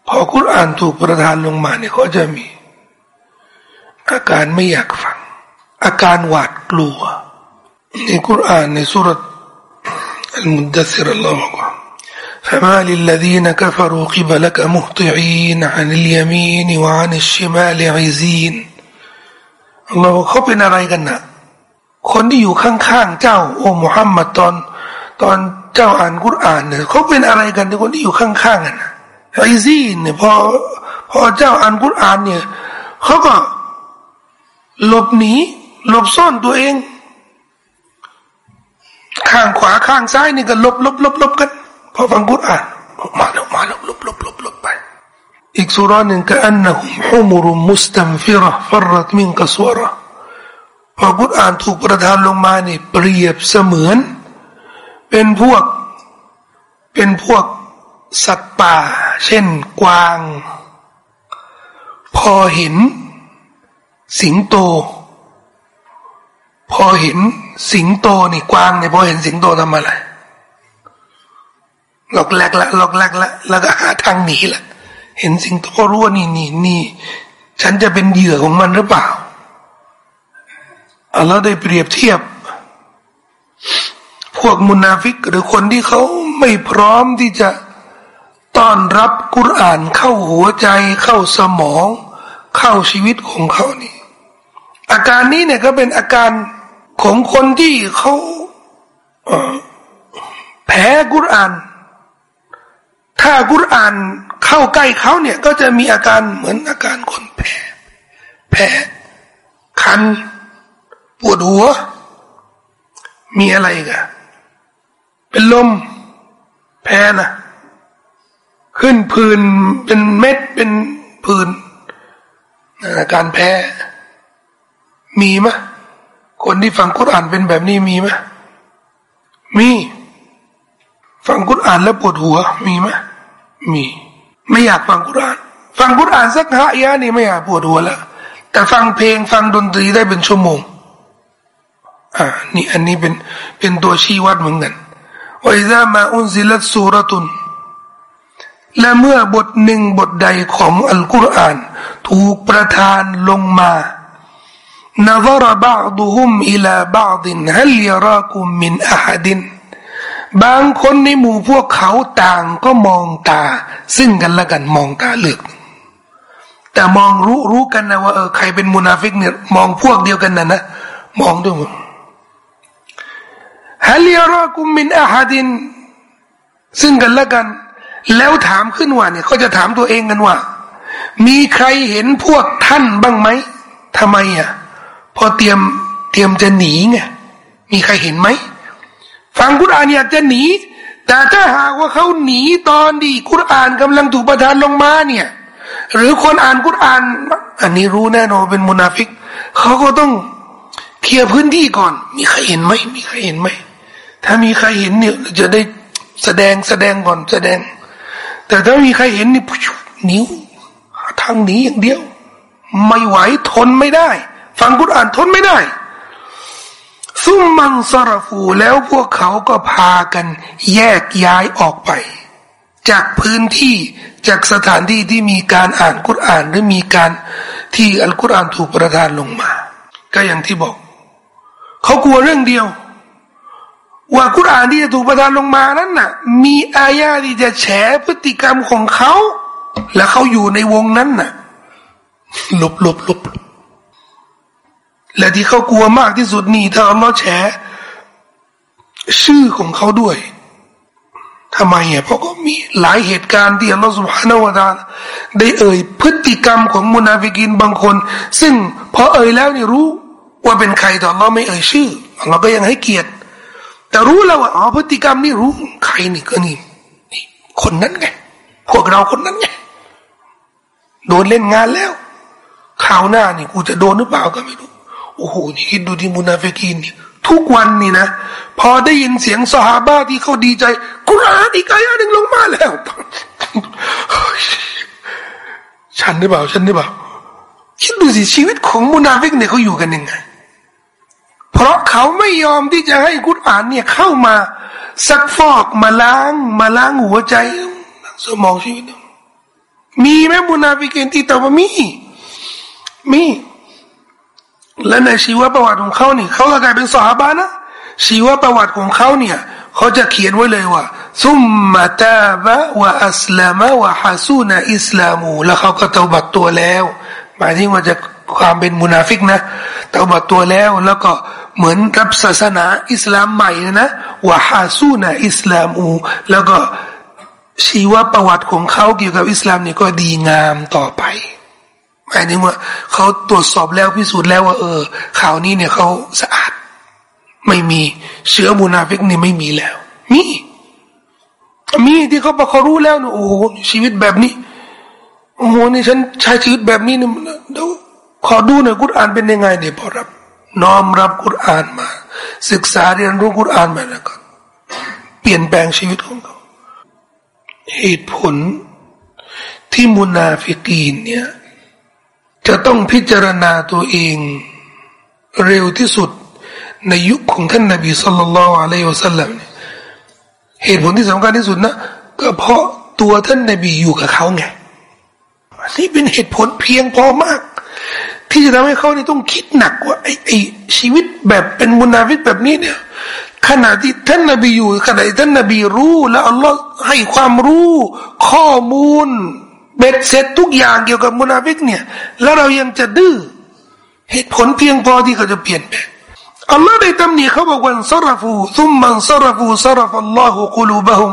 พอกุรอานถูกประทานลงมาเนี่ยเขาจะมี อาการไม่อยากฟัง อาการหวาดกลัวในกุรอานในสุรษอัลมุดดัสิรอัลลอฮฺ فما للذين كفروا قبلك مهطعين عن اليمين وعن الشمال عزين เราเขาเป็นอะไรกันนะคนที่อยู่ข้างๆเจ้า โอ้มุฮัมมัดตอนตอนเจ้าอ่านกุรอานเนี่ยเขาเป็นอะไรกันคนที่อยู่ข้างๆกันนะไอซีนเนี่ยพอพอเจ้าอ่านกุรอานเนี่ยเขาก็หลบหนีหลบซ่อนตัวเอง ข้างขวาข้างซ้ายนี่ก็หลบหลบหลบหลบกันพ อฟังกุรอานมาแล้วมาแล้วหลบหลบหลบหลบไป อีกสุราหนึ่งก็อันนะฮุมฮุมรุมุสตัมฟิระฟรัตมินกสวระพอกุรอานถูกประทานลงมานี่เปรียบเสมือน เป็นพวก เป็นพวกสัตว์ป่า เช่นกวาง พอเห็น สิงโต พอเห็นสิงโตนี่กวางเนี่ยพอเห็นสิงโตทำอะไร หลอกแหลกละหลอกแหลกละแล้วก็หาทางหนีละเห็นสิ่งที่รู้ว่านี่นี่นี่ฉันจะเป็นเหยื่อของมันหรือเปล่าอัลลอฮ์ได้เปรียบเทียบ พวกมุนาฟิก หรือคนที่เขาไม่พร้อมที่จะต้อนรับกุรอานเข้าหัวใจ เข้าสมอง เข้าชีวิตของเขานี่ อาการนี้เนี่ยก็เป็นอาการของคนที่เขาแพ้กุรอาน ถ้ากุรอานเข้าใกล้เขาเนี่ย ก็จะมีอาการเหมือนอาการคนแพ้แพ้คัน ปวดหัว มีอะไรกันเป็นลม แพ้นะขึ้นพื้นเป็นเม็ดเป็นพื้นอาการแพ้ มีไหมคนที่ฟังกุรอานเป็นแบบนี้มีไหมมี ฟังกุรอานแล้วปวดหัว มีไห มมีไม่อยากฟังกุราน ฟังกุรานสักหายะนี่ไม่อยากปวดหัวแล้วแต่ฟังเพลงฟังดนตรีได้เป็นชั่วโมงอ่านี่อันนี้เป็นเป็นตัวชี้วัดเหมือนกันว่าอิซามาอุนซิลัตสุรตุนและเมื่อบทหนึ่งบทใดของอัลกุรอาน ถูกประทานลงมา نظر بعضهم إلى بعض هل يراكم من أحد บางคนในหมู่พวกเขาต่างก็มองตา ซึ่งกันและกันมองตาเลือก แต่มองรู้รู้กันนะว่าเออใครเป็นมุนาฟิกเนี่ยมองพวกเดียวกันนะนะมองด้วยฮัลยารากุมมินอาฮัดิน ซึ่งกันและกัน แล้วถามขึ้นว่าเนี่ยเขาจะถามตัวเองกันว่า มีใครเห็นพวกท่านบ้างไหมทำไมอะพอเตรียมเตรียมจะหนีไงมีใครเห็นไหม ฟังกุรอานอยากจะหนี แต่ถ้าหากว่าเขาหนีตอนดีกุรอานกำลังถูกประทานลงมาเนี่ย หรือคนอ่านกุรอาน อันนี้รู้แน่นอนเป็นมุนาฟิกเขาก็ต้องเคลียร์พื้นที่ก่อน มีใครเห็นไหมมีใครเห็นไหมถ้ามีใครเห็นเนี่ยจะได้แสดงแสดงก่อนแสดง แต่ถ้ามีใครเห็นนี่นิ้วทางหนีอย่างเดียว ไม่ไหวทนไม่ได้ ฟังกุรอานทนไม่ได้ ซุมมังสรฟูแล้วพวกเขาก็พากันแยกย้ายออกไป จากพื้นที่จากสถานที่ที่มีการอ่านกุรอานหรือมีการที่อัลกุรอานถูกประทานลงมา ก็อย่างที่บอก เขากลัวเรื่องเดียว ว่ากุรอานที่จะถูกประทานลงมานั้นน่ะ มีอายาที่จะแฉพฤติกรรมของเขา และเขาอยู่ในวงนั้นน่ะลบลบลบ และที่เขากลัวมากที่สุดนี่ถ้าอัลลอฮ์แฉชื่อของเขาด้วยทำไมอะเพราะก็มีหลายเหตุการณ์ที่อัลลอฮฺสุบฮานาวะตาได้เอ่ยพฤติกรรมของมุนาฟิกินบางคน ซึ่งพอเอ่ยแล้วนี่รู้ว่าเป็นใครแต่อัลลอฮ์ไม่เอ่ยชื่ออัลลอฮ์ก็ยังให้เกียรติ แต่รู้แล้วว่าอ๋อพฤติกรรมนี่รู้ใครนี่ก็นี่นี่ คนนั้นไงพวกเราคนนั้นไงโดนเล่นงานแล้วข่าวหน้านี่กูจะโดนหรือเปล่าก็ไม่รู้ โอ้โหนี่คิดดูที่มุนาฟิกินนี่ทุกวันนี่นะ พอได้ยินเสียงสหาบ้าที่เขาดีใจกุรานอีกอายะหนึ่งลงมาแล้ว ฉันได้เปล่าฉันได้เปล่าคิดดูสิชีวิตของมุนาฟิกเนี่ยเขาอยู่กันยังไง เพราะเขาไม่ยอมที่จะให้กุรอานเนี่ยเข้ามาซักฟอกมาล้างมาล้างหัวใจสมองชีวิต มีไหมมุนาฟิกที่ตอบว่ามี มี และในชีวประวัติของเขาเนี่ยเขาก็กลายเป็นซอฮาบะฮ์นะชีวประวัติของเขาเนี่ยเขาจะเขียนไว้เลยว่าثم تاب وأسلم وحسن إسلامه แล้วเขาก็เตาบัตตัวแล้วหมายถึงว่าจะความเป็นมุนาฟิกนะเตาบัตตัวแล้วแล้วก็เหมือนรับศาสนาอิสลามใหม่นะوحسن إسلامه แล้วก็ชีวประวัติของเขาเกี่ยวกับอิสลามเนี่ยก็ดีงามต่อไป หมายถึงว่าเขาตรวจสอบแล้วพิสูจน์แล้วว่า เออคราวนี้เนี่ยเขาสะอาด ไม่มีเชื้อมุนาฟิกนี่ไม่มีแล้ว มีมีที่เขาบอกเขารู้แล้วนะโอ้โหชีวิตแบบนี้ โอ้โหนี่ฉันใช้ชีวิตแบบนี้เนี่ยเดี๋ยวขอดูหน่อยกุรอานเป็นยังไงเนี่ยพอรับ น้อมรับกุรอานมา ศึกษาเรียนรู้กุรอานมาแล้วก็เปลี่ยนแปลงชีวิตของเขาเหตุผลที่มุนาฟิกีนเนี่ย จะต้องพิจารณาตัวเอง เร็วที่สุดในยุคของท่านนบีสุลต่านละอะลัยฮุสัลลัมเหตุผลที่สำคัญที่สุดนะก็เพราะตัวท่านนบีอยู่กับเขาไงนี่เป็นเหตุผลเพียงพอมาก ที่จะทำให้เขาเนี่ยต้องคิดหนักว่าไอ้ไอชีวิตแบบเป็นมุนาฟิกแบบนี้เนี่ย ขณะที่ท่านนบีอยู่ขณะที่ท่านนบีรู้ แล้วอัลลอฮ์ให้ความรู้ ข้อมูล เบ็ดเสร็จทุกอย่างเกี่ยวกับมุนาฟิกเนี่ย แล้วเรายังจะดื้อเหตุผลเพียงพอที่เขาจะเปลี่ยนแปลงอัลลอฮ์ได้ตำหนิเขาบอกว่าสรฟูซุมมันสรฟูสรฟัลลอฮุกุลูบะฮุม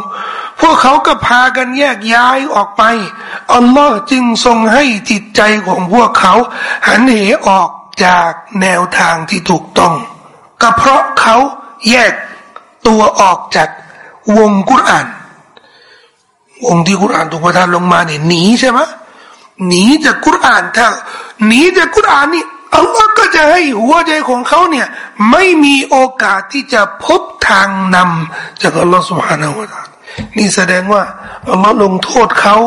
พวกเขาก็พากันแยกย้ายออกไปอัลลอฮ์จึงทรงให้จิตใจของพวกเขาหันเหออกจากแนวทางที่ถูกต้องก็เพราะเขาแยกตัวออกจากวงกุรอาน องค์ที่กุรอานถูกประทานลงมาเนี่ยหนีใช่ไหมหนีจากกุรอานถ้าหนีจากกุรอานนี่อัลลอฮ์ก็จะให้หัวใจของเขาเนี่ย ไม่มีโอกาสที่จะพบทางนำจากอัลลอฮ์สุบฮานาวะตานี่แสดงว่าอัลลอฮ์ลงโทษเขา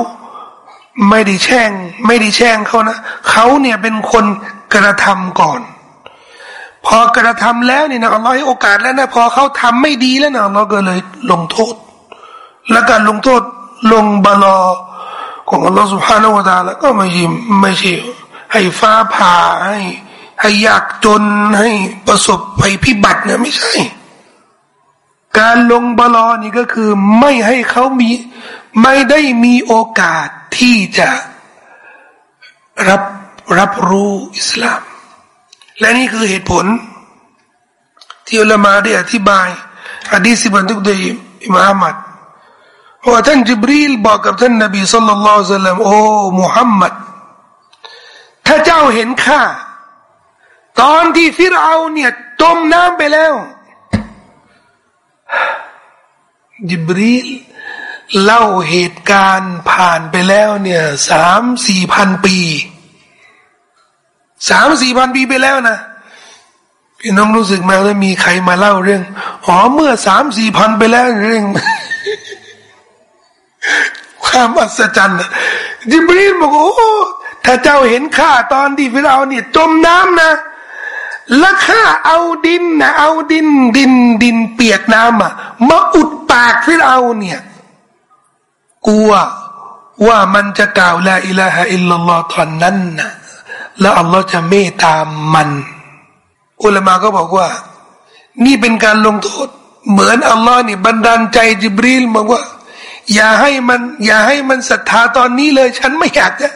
ไม่ได้แช่ง ไม่ได้แช่งเขานะเขาเนี่ยเป็นคนกระทำก่อน พอกระทำแล้วนี่นะอัลลอฮ์ให้โอกาสแล้วนะพอเขาทำไม่ดีแล้วนะอัลลอฮ์ก็เลยลงโทษ และการลงโทษ ลงบาลอของอัลลอฮฺสุบฮานาวะตาแล้วก็ไม่ใช่ไม่ใช่ให้ฟ้าผ่าให้ให้ยากจนให้ประสบภัยพิบัติเนี่ยไม่ใช่ การลงบาลอนี่ก็คือไม่ให้เขามีไม่ได้มีโอกาสที่จะรับรับรู้อิสลาม และนี่คือเหตุผล ที่อัลมาได้อธิบายฮะดีษบันทึกโดยอิมามมัด ว่าท่านจิบรีลบอกกับท่านนบีสุลต่านละสัลลัมโอ้มุฮัมมัดถ้าเจ้าเห็นข้าตอนที่ฟิรเอาเนี่ยจมน้ำไปแล้วจิบรีลเล่าเหตุการณ์ผ่านไปแล้วเนี่ยสามสี่พันปีสามสี่พันปีไปแล้วนะพี่น้องรู้สึกไหมว่ามีใครมาเล่าเรื่องอ๋อเมื่อสามสี่พันไปแล้วเรื่อง ความอัศจรรย์จิบรีลบอกโอ้ถ้าเจ้าเห็นข้าตอนที่ฟิรเอาเนี่ยจมน้ำนะแล้วข้าเอาดินนะเอาดินดินดินเปียกน้ำอะมาอุดปากฟิรเอาเนี่ย กลัวว่ามันจะกล่าวละอิละฮะอิลลัลลอฮ์ตอนนั้นนะแล้วอัลลอฮ์จะเมตตามัน อุลามาก็บอกว่า นี่เป็นการลงโทษ เหมือนอัลลอฮ์นี่บันดาลใจจิบรีลบอกว่า อย่าให้มัน อย่าให้มันศรัทธาตอนนี้เลย ฉันไม่อยากจะ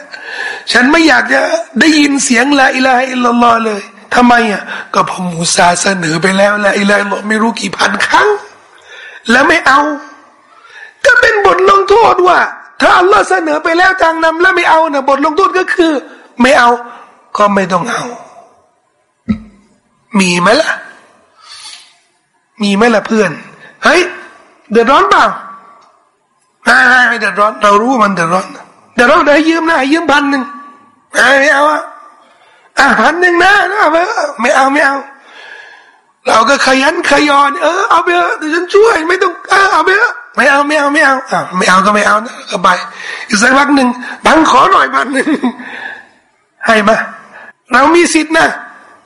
ฉันไม่อยากจะได้ยินเสียงละอิละอิลลอฮ์เลยทำไมอะก็พอมูซาเสนอไปแล้วละอิละอิลลอฮ์ไม่รู้กี่พันครั้ง แล้วไม่เอา ก็เป็นบทลงโทษว่า ถ้าอัลลอฮ์เสนอไปแล้วจางนำแล้วไม่เอานะบทลงโทษก็คือ ไม่เอา ก็ไม่ต้องเอา มีไหมล่ะ มีไหมล่ะเพื่อน เฮ้ย เดือดร้อนเปล่า ไม่ไม่ไม่เดือดร้อน เรารู้ว่ามันเดือดร้อนเดือดร้อนได้ยืมนะยืมพันหนึ่งไม่เอาอะอะพันหนึ่งนะนะไม่เอาไม่เอาเราก็ขยันขยอนเออเอาไปเถอะฉันช่วยไม่ต้องเออเอาไปเถอะไม่เอาไม่เอาไม่เอาอะไม่เอาก็ไม่เอานะก็ไปอีกสักพักหนึ่งบังขอหน่อยพันหนึ่งให้มาเรามีสิทธินะ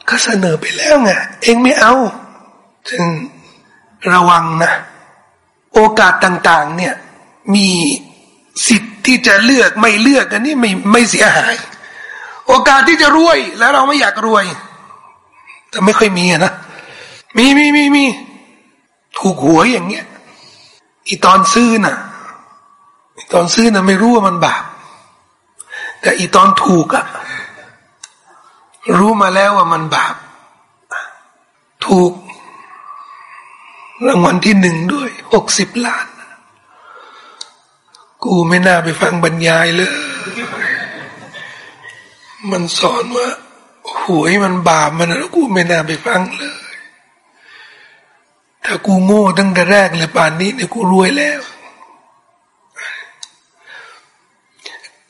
ก็เสนอไปแล้วไงเองไม่เอาถึงระวังนะ โอกาสต่าง ๆ เนี่ย มีสิทธิ์ที่จะเลือกไม่เลือกกันนี่ไม่ไม่เสียหาย โอกาสที่จะรวย แล้วเราไม่อยากรวย แต่ไม่ค่อยมีนะ มีมีมีมีถูกหวยอย่างเงี้ยอีตอนซื้อน่ะอีตอนซื้อน่ะไม่รู้ว่ามันบาปแต่อีตอนถูกอะรู้มาแล้วว่ามันบาป ถูกรางวัลที่หนึ่งด้วยหกสิบล้าน กูไม่น่าไปฟังบรรยายเลย มันสอนว่าหวยมันบาปมันแล้วกูไม่น่าไปฟังเลย ถ้ากูโง่ตั้งแต่แรกเลยป่านนี้เนี่ยกูรวยแล้ว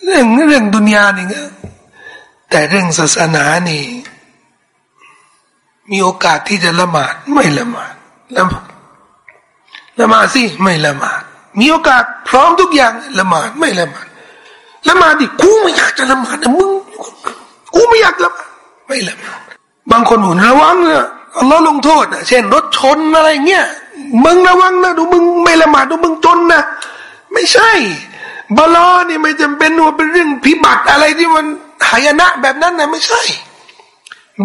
เรื่องเรื่องดุนยานี่แต่เรื่องศาสนานี่ มีโอกาสที่จะละหมาดไม่ละหมาดละหมาดละหมาดสิไม่ละหมาด มีโอกาสพร้อมทุกอย่างละหมาดไม่ละหมาดละหมาดดิกูไม่อยากจะละหมาดนะมึงกูไม่อยากละหมาดไม่ละหมาดบางคนหุนระวังเนี่ยอัลลอฮ์ลงโทษนะเช่น รถชนอะไรเงี้ยมึงระวังนะดูมึงไม่ละหมาดดูมึงจนนะไม่ใช่บลอนี่ไม่จำเป็นว่าเป็นเรื่องพิบัติอะไรที่มันหายนะแบบนั้นนะไม่ใช่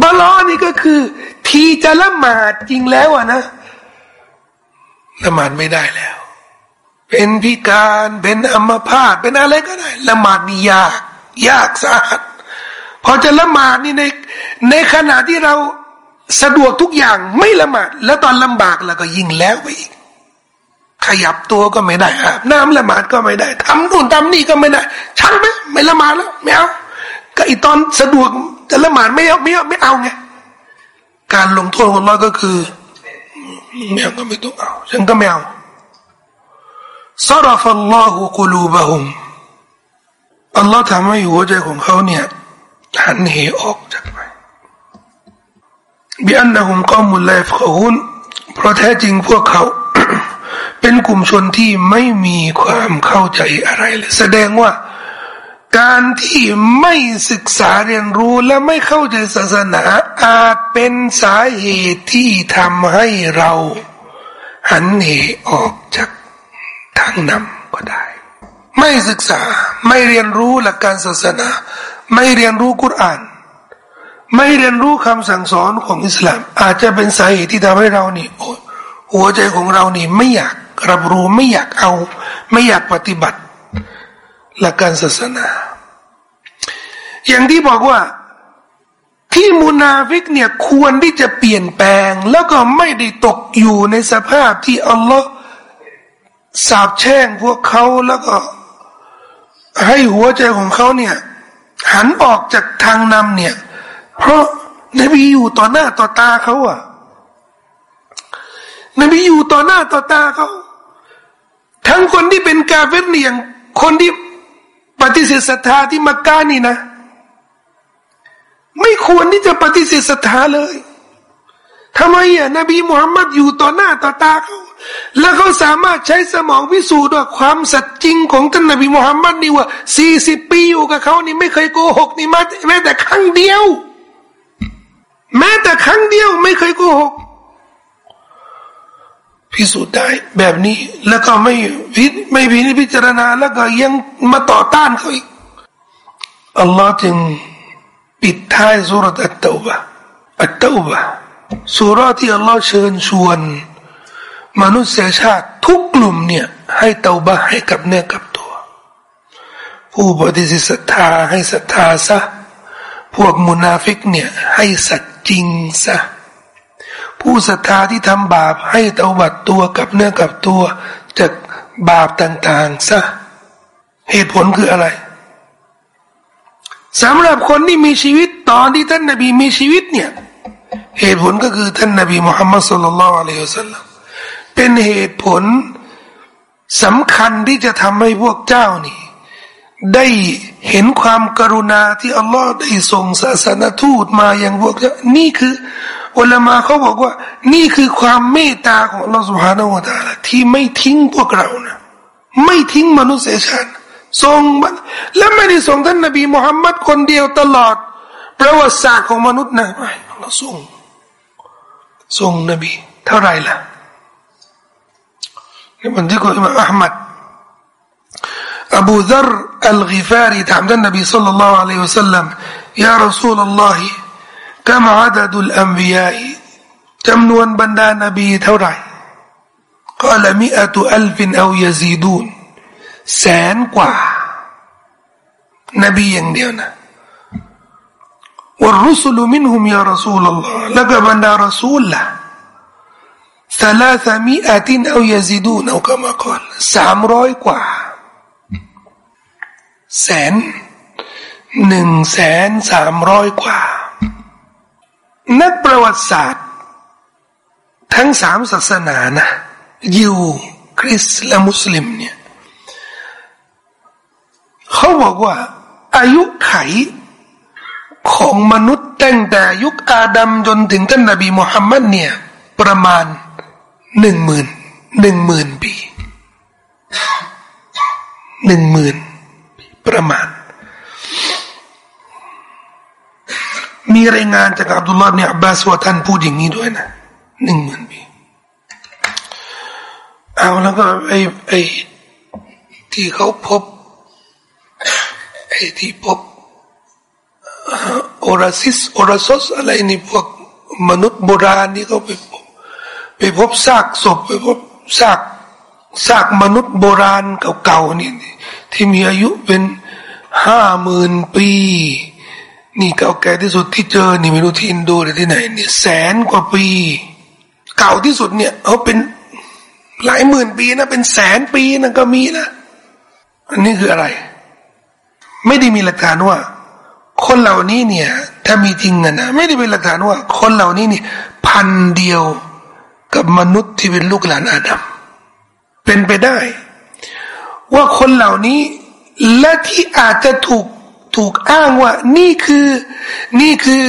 บลอนี่ก็คือ ทีจะละหมาดจริงแล้วอะนะละหมาดไม่ได้แล้ว เป็นพิการเป็นอัมพาตเป็นอะไรก็ได้ละหมาดนี่ยาก ยากสาหัสพอจะละหมาดนี่ในในขณะที่เราสะดวกทุกอย่างไม่ละหมาดแล้วตอนลำบากแล้วก็ยิ่งแล้วไปอีกขยับตัวก็ไม่ได้อาบน้ำละหมาดก็ไม่ได้ทำนู่นทำนี่ก็ไม่ได้ช่างไหมไม่ละหมาดแล้วไม่เอาก็อีตอนสะดวกจะละหมาดไม่เอาไม่เอาไม่เอาไงการลงโทษของเราก็คือไม่เอาก็ไม่ต้องเอาฉันก็ไม่เอา ซาราฟัลลอฮุกุลูบะฮุมอัลลอฮ์ทำให้หัวใจของเขาเนี่ยหันเหออกจากไปบิอันนะฮุมกอมุลไลฟขหุนเพราะแท้จริงพวกเขา เป็นกลุ่มชนที่ไม่มีความเข้าใจอะไรเลย แสดงว่า การที่ไม่ศึกษาเรียนรู้และไม่เข้าใจศาสนา อาจเป็นสาเหตุที่ทำให้เรา หันเหออกจาก ทางนำก็ได้ ไม่ศึกษาไม่เรียนรู้หลักการศาสนา ไม่เรียนรู้กุรอาน ไม่เรียนรู้คำสั่งสอนของอิสลาม อาจจะเป็นสาเหตุที่ทำให้เรานี่หัวใจของเรานี่ไม่อยากรับรู้ไม่อยากเอา ไม่อยากปฏิบัติหลักการศาสนา อย่างที่บอกว่าที่มุนาฟิกเนี่ยควรที่จะเปลี่ยนแปลง แล้วก็ไม่ได้ตกอยู่ในสภาพที่อัลลอฮ์ สาบแช่งพวกเขาแล้วก็ ให้หัวใจของเขาเนี่ย หันออกจากทางนำเนี่ย เพราะนบีอยู่ต่อหน้าต่อตาเขาอะนบีอยู่ต่อหน้าต่อตาเขาทั้งคนที่เป็นกาเฟรเนี่ยทั้งคนที่ปฏิเสธศรัทธาที่มักกะนี่นะ ไม่ควรที่จะปฏิเสธศรัทธาเลยทำไมอะนบีมุฮัมมัดอยู่ต่อหน้าต่อตาเขา แล้วเขาสามารถใช้สมองพิสูจน์ว่าความสัจจริงของท่านนบีมุฮัมมัดนี่ว่าสี่สิบปีอยู่กับเขานี่ไม่เคยโกหกนี่แม้แต่ครั้งเดียว แม้แต่ครั้งเดียวไม่เคยโกหกพิสูจน์ได้แบบนี้ แล้วก็ไม่พิไม่พิพิจารณาแล้วก็ยังมาต่อต้านเขาอีกอัลลอฮ์จึงปิดท้ายสุรอัตตบะอัตตบะสุรที่อัลลอฮ์เชิญชวน มนุษยชาติทุกกลุ่มเนี่ยให้เตาบะให้กับเนื้อกับตัว ผู้ปฏิเสธศรัทธาให้ศรัทธาซะพวกมุนาฟิกเนี่ยให้สัจจริงซะผู้ศรัทธาที่ทำบาปให้เตาบัดตัวกับเนื้อกับตัวจากบาปต่างๆซะเหตุผลคืออะไรสำหรับคนที่มีชีวิตตอนที่ท่านนบีมีชีวิตเนี่ยเหตุผลก็คือท่านนบีมุฮัมมัดสุลลัลอะลัยฮิสซาลลัม เป็นเหตุผลสำคัญที่จะทำให้พวกเจ้านี่ ได้เห็นความกรุณาที่อัลลอฮ์ได้ส่งศาสนทูตมาอย่างพวกเจ้านี่คืออุลมาเขาบอกว่า นี่คือความเมตตาของอัลลอฮ์สุฮานวะตาลที่ไม่ทิ้งพวกเรานะไม่ทิ้งมนุษยชาติส่งและไม่ได้ส่งท่านนบีมุฮัมมัดคนเดียวตลอด ประวัติศาสตร์ของมนุษย์นะไม่เราส่งส่งนบี เท่าไรล่ะ ในบันทึกของอิมามอัลมัดอบูซรอัลกิฟารีถามท่านนบีสัลลัลลอฮุอะลัยฮิวะสัลลัมยารอซูลลอฮิกามอัดดุลอัมบียาจำนวนบรรดานบีเซลาซามิอาติเอายาซิดูเอากามก่สามร้อยกว่า แสนหนึ่งแสนสามร้อยกว่า นักประวัติศาสตร์ ทั้งสามศาสนานะยิวคริสต์และมุสลิมเนี่ยเขาบอกว่า อายุไขของมนุษย์ตั้งแต่ยุคอาดัมจนถึงท่านนบีมุฮัมมัดเนี่ย ประมาณ หนึ่งหมื่นหนึ่งหมื่นปีหนึ่งหมื่นประมาณ มีรายงานจากอับดุลลาห์เนี่ยอับบาสว่าท่านพูดอย่างนี้ด้วยนะหนึ่งหมื่นปีเอาแล้วก็ไอ้ไอ้ที่เขาพบไอ้ที่พบโอราซิสโอราซสอะไรนี่พวกมนุษย์โบราณนี่เขาไปพบไป พบซากศพไปพบซากซากมนุษย์โบราณเก่าๆนี่ที่มีอายุเป็นห้าหมื่นปี นี่เก่าแก่ที่สุดที่เจอ นี่ไม่รู้ที่อินโดหรือที่ไหนเนี่ยแสนกว่าปี เก่าที่สุดเนี่ยเขาเป็นหลายหมื่นปีนะเป็นแสนปีนั่นก็มีนะ อันนี้คืออะไร ไม่ได้มีหลักฐานว่า คนเหล่านี้เนี่ย ถ้ามีจริงนะไม่ได้เป็นหลักฐานว่า คนเหล่านี้นี่พันเดียว กับมนุษย์ที่เป็นลูกหลานอาดัมเป็นไปได้ ว่าคนเหล่านี้และที่อาจจะถูกถูกอ้างว่า นี่คือนี่คือ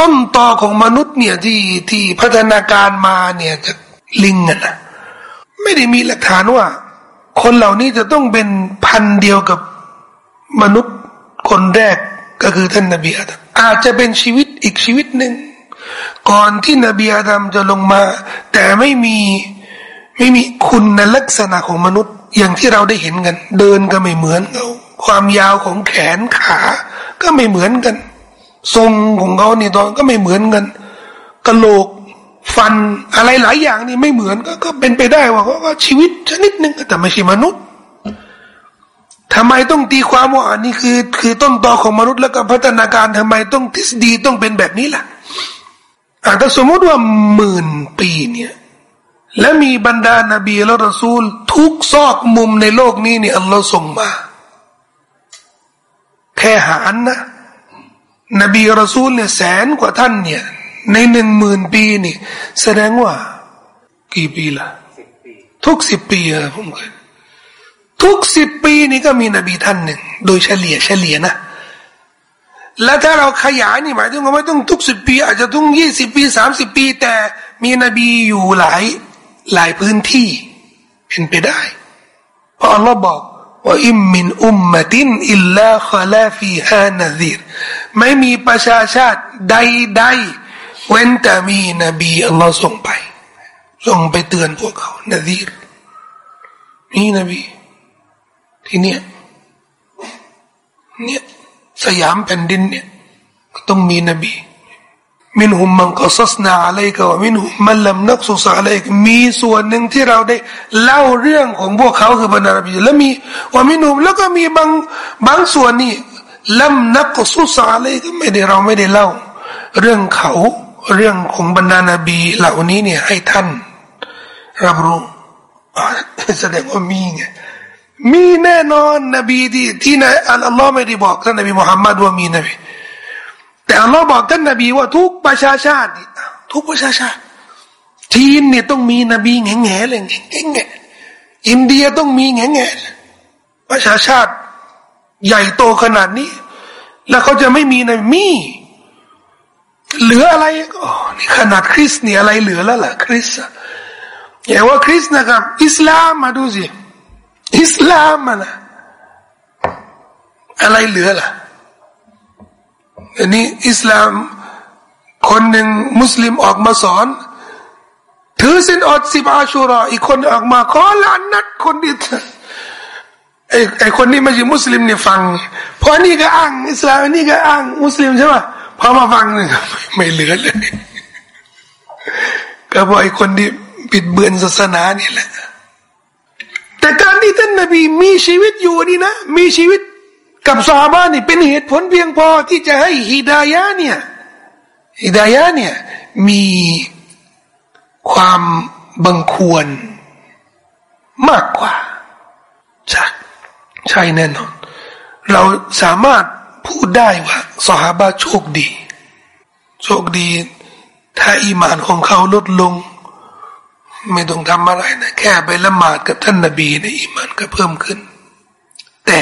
ต้นตอของมนุษย์เนี่ยที่ที่พัฒนาการมาเนี่ยจากลิงนะไม่ได้มีหลักฐานว่า คนเหล่านี้จะต้องเป็นพันเดียวกับมนุษย์คนแรกก็คือท่านนบีอาดัมอาจจะเป็นชีวิตอีกชีวิตหนึ่ง ก่อนที่นบีอาดัมจะลงมา แต่ไม่มีไม่มีคุณลักษณะของมนุษย์อย่างที่เราได้เห็นกัน เดินก็ไม่เหมือนเขาความยาวของแขนขา ก็ไม่เหมือนกัน ทรงของเขานี่ตอนก็ไม่เหมือนกันกระโหลกฟันอะไรหลายอย่างนี่ไม่เหมือนก็ก็เป็นไปได้ว่าก็ชีวิตชนิดหนึ่งแต่ไม่ใช่มนุษย์ทำไมต้องตีความว่าอันนี้คือ คือต้นตอของมนุษย์แล้วก็พัฒนาการทำไมต้องทฤษฎีต้องเป็นแบบนี้ล่ะ อาถ้าสมมติว่าหมื่นปีเนี่ย และมีบรรดานาบีและรอซูล ทุกซอกมุมในโลกนี้เนี่ยอัลลอฮ์ส่งมา แค่หารนะ นบีรอซูลเนี่ยแสนกว่าท่านเนี่ย ในหนึ่งหมื่นปีนี่ แสดงว่า กี่ปีละทุกสิบปีอะผมเคยทุกสิบปีนี่ก็มีนบีท่านหนึ่ง โดยเฉลี่ยเฉลี่ยนะ แล้วถ้าเราขยายนี่หมายถึงว่าไม่ต้องทุกสิบปี อาจจะต้องยี่สิบปีสามสิบปี แต่มีนบีอยู่หลายหลายพื้นที่เป็นไปได้ เพราะอัลลอฮ์บอกว่าอิมมินอุมมะตินอิลลาขลาฟีฮานาซีรไม่มีประชาชาติใดๆเว้นแต่มีนบีอัลลอฮ์ส่งไป ส่งไปเตือนพวกเขานาซีรนี่นบีที่เนี้ยเนี่ย สยามแผ่นดินเนี่ยก็ต้องมีนบีมินหุมมันกซัสนาอะไรก็มินหุมมันลำนักสุสอะไรมีส่วนหนึ่งที่เราได้เล่าเรื่องของพวกเขาคือบรรดาบีแล้วมีว่ามินหุมแล้วก็มีบางบางส่วนนี่ลำนักสุสอะไรก็ไม่ได้เราไม่ได้เล่า เรื่องเขาเรื่องของบรรดานาบีเหล่านี้เนี่ยให้ท่านรับรู้แสดงว่ามีไง มีแน่นอนนบีที่ที่นอัลลอฮ์ไม่ได้บอกท่านนบีมุฮัมมัดว่ามีนบีแต่อัลลอฮ์บอกท่านนบีว่าทุกประชาชาติ ทุกประชาชาติจีนเนี่ยต้องมีนบีแง่แง่เลยแง่แง่อินเดียต้องมีแง่แง่ประชาชาติใหญ่โตขนาดนี้ แล้วเขาจะไม่มีนบีเหลืออะไรก็นี่ขนาดคริสเนี่ยอะไรเหลือแล้วล่ะคริสอย่าว่าคริสนะครับ อิสลามมาดูสิ อิสลามมานะอะไรเหลือล่ะอันนี้อิสลาม คนหนึ่งมุสลิมออกมาสอน ถือสินอดสิบอาชูรออีกคนออกมาขอลานนัดคนนี้ไอ้ไอ้คนนี้ไม่ใช่มุสลิมเนี่ยฟัง เพราะนี่ก็อ้างอิสลามนี่ก็อ้างมุสลิมใช่ไหมพอมาฟังเนี่ยไม่เหลือเลยก็บอกไอ้คนที่ปิดเบือนศาสนานี่แหละ แต่การที่ท่านนบีมีชีวิตอยู่นี่นะ มีชีวิตกับซาบานี่เป็นเหตุผลเพียงพอที่จะให้ฮิดายะเนี่ยฮิดายะเนี่ยมีความบังควรมากกว่าใช่ใช่แน่นอน เราสามารถพูดได้ว่าสหาบาโชคดี โชคดี ถ้าอีมานของเขาลดลง ไม่ต้องทำอะไรนะแค่ไปละหมาดกับท่านนาบีในอิมานก็เพิ่มขึ้น แต่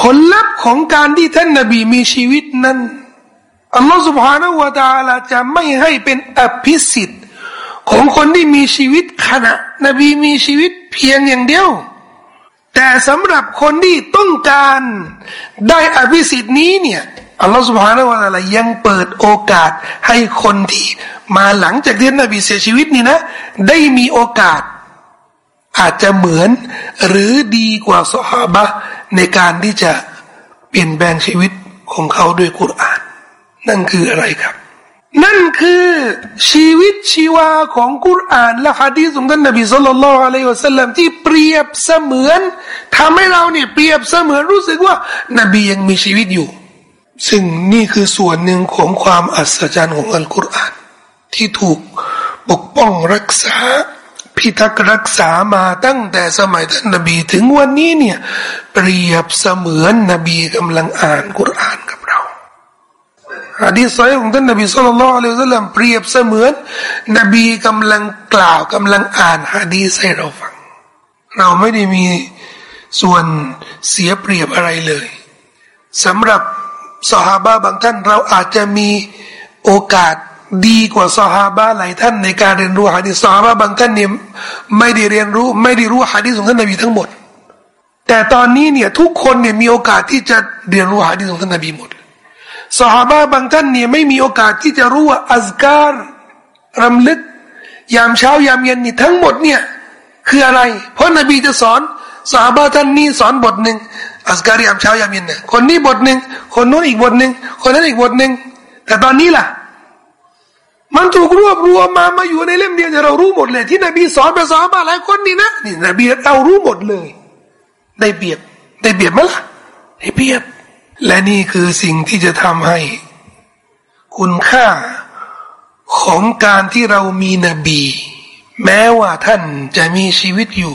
ผลลัพธ์ของการที่ท่านนาบีมีชีวิตนั้นอัลลอฮฺ سبحانه และ تعالى จะไม่ให้เป็นอภิสิทธิ์ ของคนที่มีชีวิตขณะ นบีมีชีวิตเพียงอย่างเดียว แต่สำหรับคนที่ต้องการได้อภิสิทธิ์นี้เนี่ย อัลลอฮฺสุบฮานาวะลายังเปิดโอกาสให้คนที่มาหลังจากที่นบีเสียชีวิตนี่นะ ได้มีโอกาส อาจจะเหมือน หรือดีกว่าสหบะในการที่จะเปลี่ยนแปลงชีวิตของเขาด้วยกุรอาน นั่นคืออะไรครับ นั่นคือชีวิตชีวาของกุรอาน และฮะดีษของท่านนบีสุลต่านละอะลัยฮุสลามที่เปรียบเสมือนทำให้เราเนี่ยเปรียบเสมือนรู้สึกว่า นบียังมีชีวิตอยู่ ซึ่งนี่คือส่วนหนึ่งของความอัศจรรย์ของอัลกุรอานที่ถูกปกป้องรักษาพิทักษ์รักษามาตั้งแต่สมัยท่านนบีถึงวันนี้เนี่ยเปรียบเสมือนนบีกำลังอ่านกุรอานกับเราฮะดีษของท่านนบีสุลต่านละอัลลอฮเปรียบเสมือน นบีกำลังกล่าวกำลังอ่านฮะดีษให้เราฟัง เราไม่ได้มีส่วนเสียเปรียบอะไรเลยสำหรับ สหาบะบางท่านเราอาจจะมีโอกาสดีกว่าสหาบะหลายท่านในการเรียนรู้ฮะดีษสหาบะบางท่านเนี่ยไม่ได้เรียนรู้ ไม่ได้รู้ฮะดีษของท่านนบีทั้งหมด แต่ตอนนี้เนี่ยทุกคนเนี่ยมีโอกาสที่จะเรียนรู้ฮะดีษของท่านนบีหมดสหาบะบางท่านเนี่ยไม่มีโอกาสที่จะรู้ว่าอัซการรำลึก ยามเช้ายามเย็นนี่ทั้งหมดเนี่ยคืออะไร เพราะนบีจะสอนสหาบะท่านนี้สอนบทหนึ่ง อัสการยามเช้ายามเย็นเนี่ยคนนี้บทหนึ่งคนนู้นอีกบทหนึ่งคนนั้นอีกบทหนึ่งแต่ตอนนี้ล่ะ มันถูกรวบรวมมามาอยู่ในเล่มเดียวจะเรารู้หมดเลย ที่นบีสอนไปสอนมาหลายคนนี่นะนี่นบีเรารู้หมดเลย ได้เปรียบได้เปรียบมั้ยล่ะได้เปรียบและนี่คือสิ่งที่จะทำให้ คุณค่าของการที่เรามีนบี แม้ว่าท่านจะมีชีวิตอยู่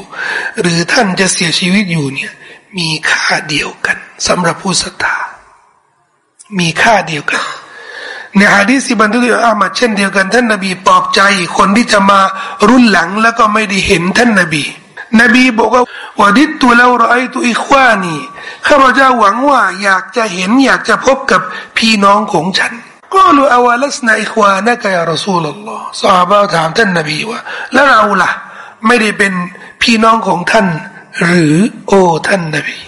หรือท่านจะเสียชีวิตอยู่เนี่ย มีค่าเดียวกันสำหรับผู้ศรัทธามีค่าเดียวกันในฮะดีสิบันทึกอามัดเช่นเดียวกันท่านนบีปลอบใจคนที่จะมารุ่นหลังแล้วก็ไม่ได้เห็นท่านนบี นบีบอกว่าวดิตตัวเราไอตัวอิควานีข้าพเจ้าหวังว่าอยากจะเห็นอยากจะพบกับพี่น้องของฉันก็รู้อาวาลัสนาอิควานะกยารสูลลอฮ์สาบะถามท่านนบีว่า แล้วเราล่ะ ไม่ได้เป็นพี่น้องของท่าน หรือโอ้ท่านนบี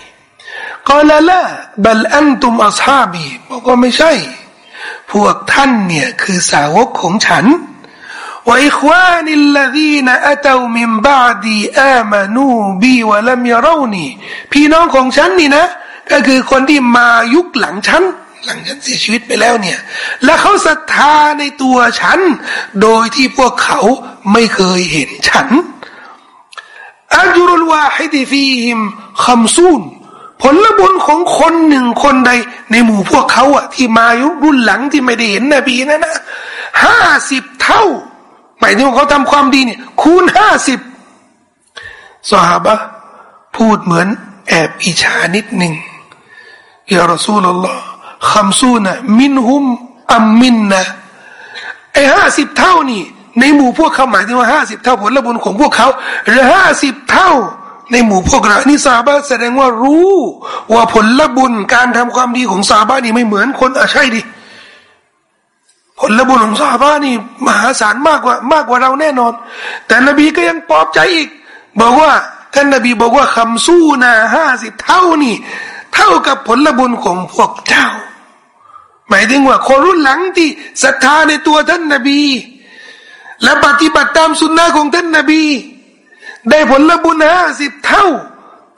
ก็ละละบัลอันตุมอัศฮาบีบอกว่าไม่ใช่ พวกท่านเนี่ยคือสาวกของฉันว่าอิควานิลลดีนอัตวมิมบาดีอามานูบีวะลัมยารูนีพี่น้องของฉันนี่นะ ก็คือคนที่มายุคหลังฉันหลังฉันเสียชีวิตไปแล้วเนี่ย และเขาศรัทธาในตัวฉัน โดยที่พวกเขาไม่เคยเห็นฉัน อัจุรุลวาฮิดีฟีฮิมคัมซูนผลบุญของคนหนึ่งคนใด ในหมู่พวกเขาอะที่มายุรุ่นหลังที่ไม่ได้เห็นนบีนั่นนะห้าสิบเท่าหมายถึงเขาทำความดีเนี่ย คูณห้าสิบสหบะพูดเหมือนแอบอิจฉานิดหนึ่งยารสูลลอฮ์คำซูนะมินหุมอัมมินนะไอห้าสิบเท่านี่ ในหมู่พวกเขาหมายถึงว่าห้าสิบเท่าผลบุญของพวกเขาหรือห้าสิบเท่า ในหมู่พวกเรานี่ซาบะแสดงว่ารู้ ว่าผลบุญการทำความดีของซาบะนี่ไม่เหมือนคนอะใช่ดิผลบุญของซาบะนี่มหาศาลมากกว่ามากกว่าเราแน่นอน แต่นบีก็ยังปลอบใจอีก บอกว่าท่านนบีบอกว่าคำสู้นาห้าสิบเท่านี่ เท่ากับผลบุญของพวกเจ้า หมายถึงว่าคนรุ่นหลังที่ศรัทธาในตัวท่านนบี และปฏิบัติตามสุนนะของท่านนบี ได้ผลบุญห้าสิบเท่า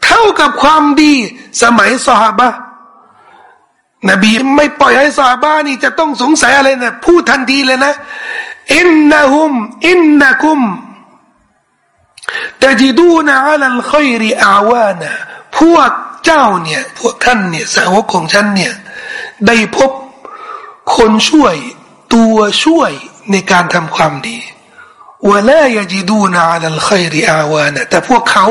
เท่ากับความดี สมัยสหบะนบีไม่ปล่อยให้สหบานี่จะต้องสงสัยอะไรนะพูดทันทีเลยนะอินนะฮุมอินนะคุมแต่จิดูนะอัลลคอยริอาวานะพวกเจ้าเนี่ย พวกท่านเนี่ยสาวกของฉันเนี่ย ได้พบคนช่วยตัวช่วยในการทำความดี วลายจิดูนาอัลคริอาวานะแต่พวกเขา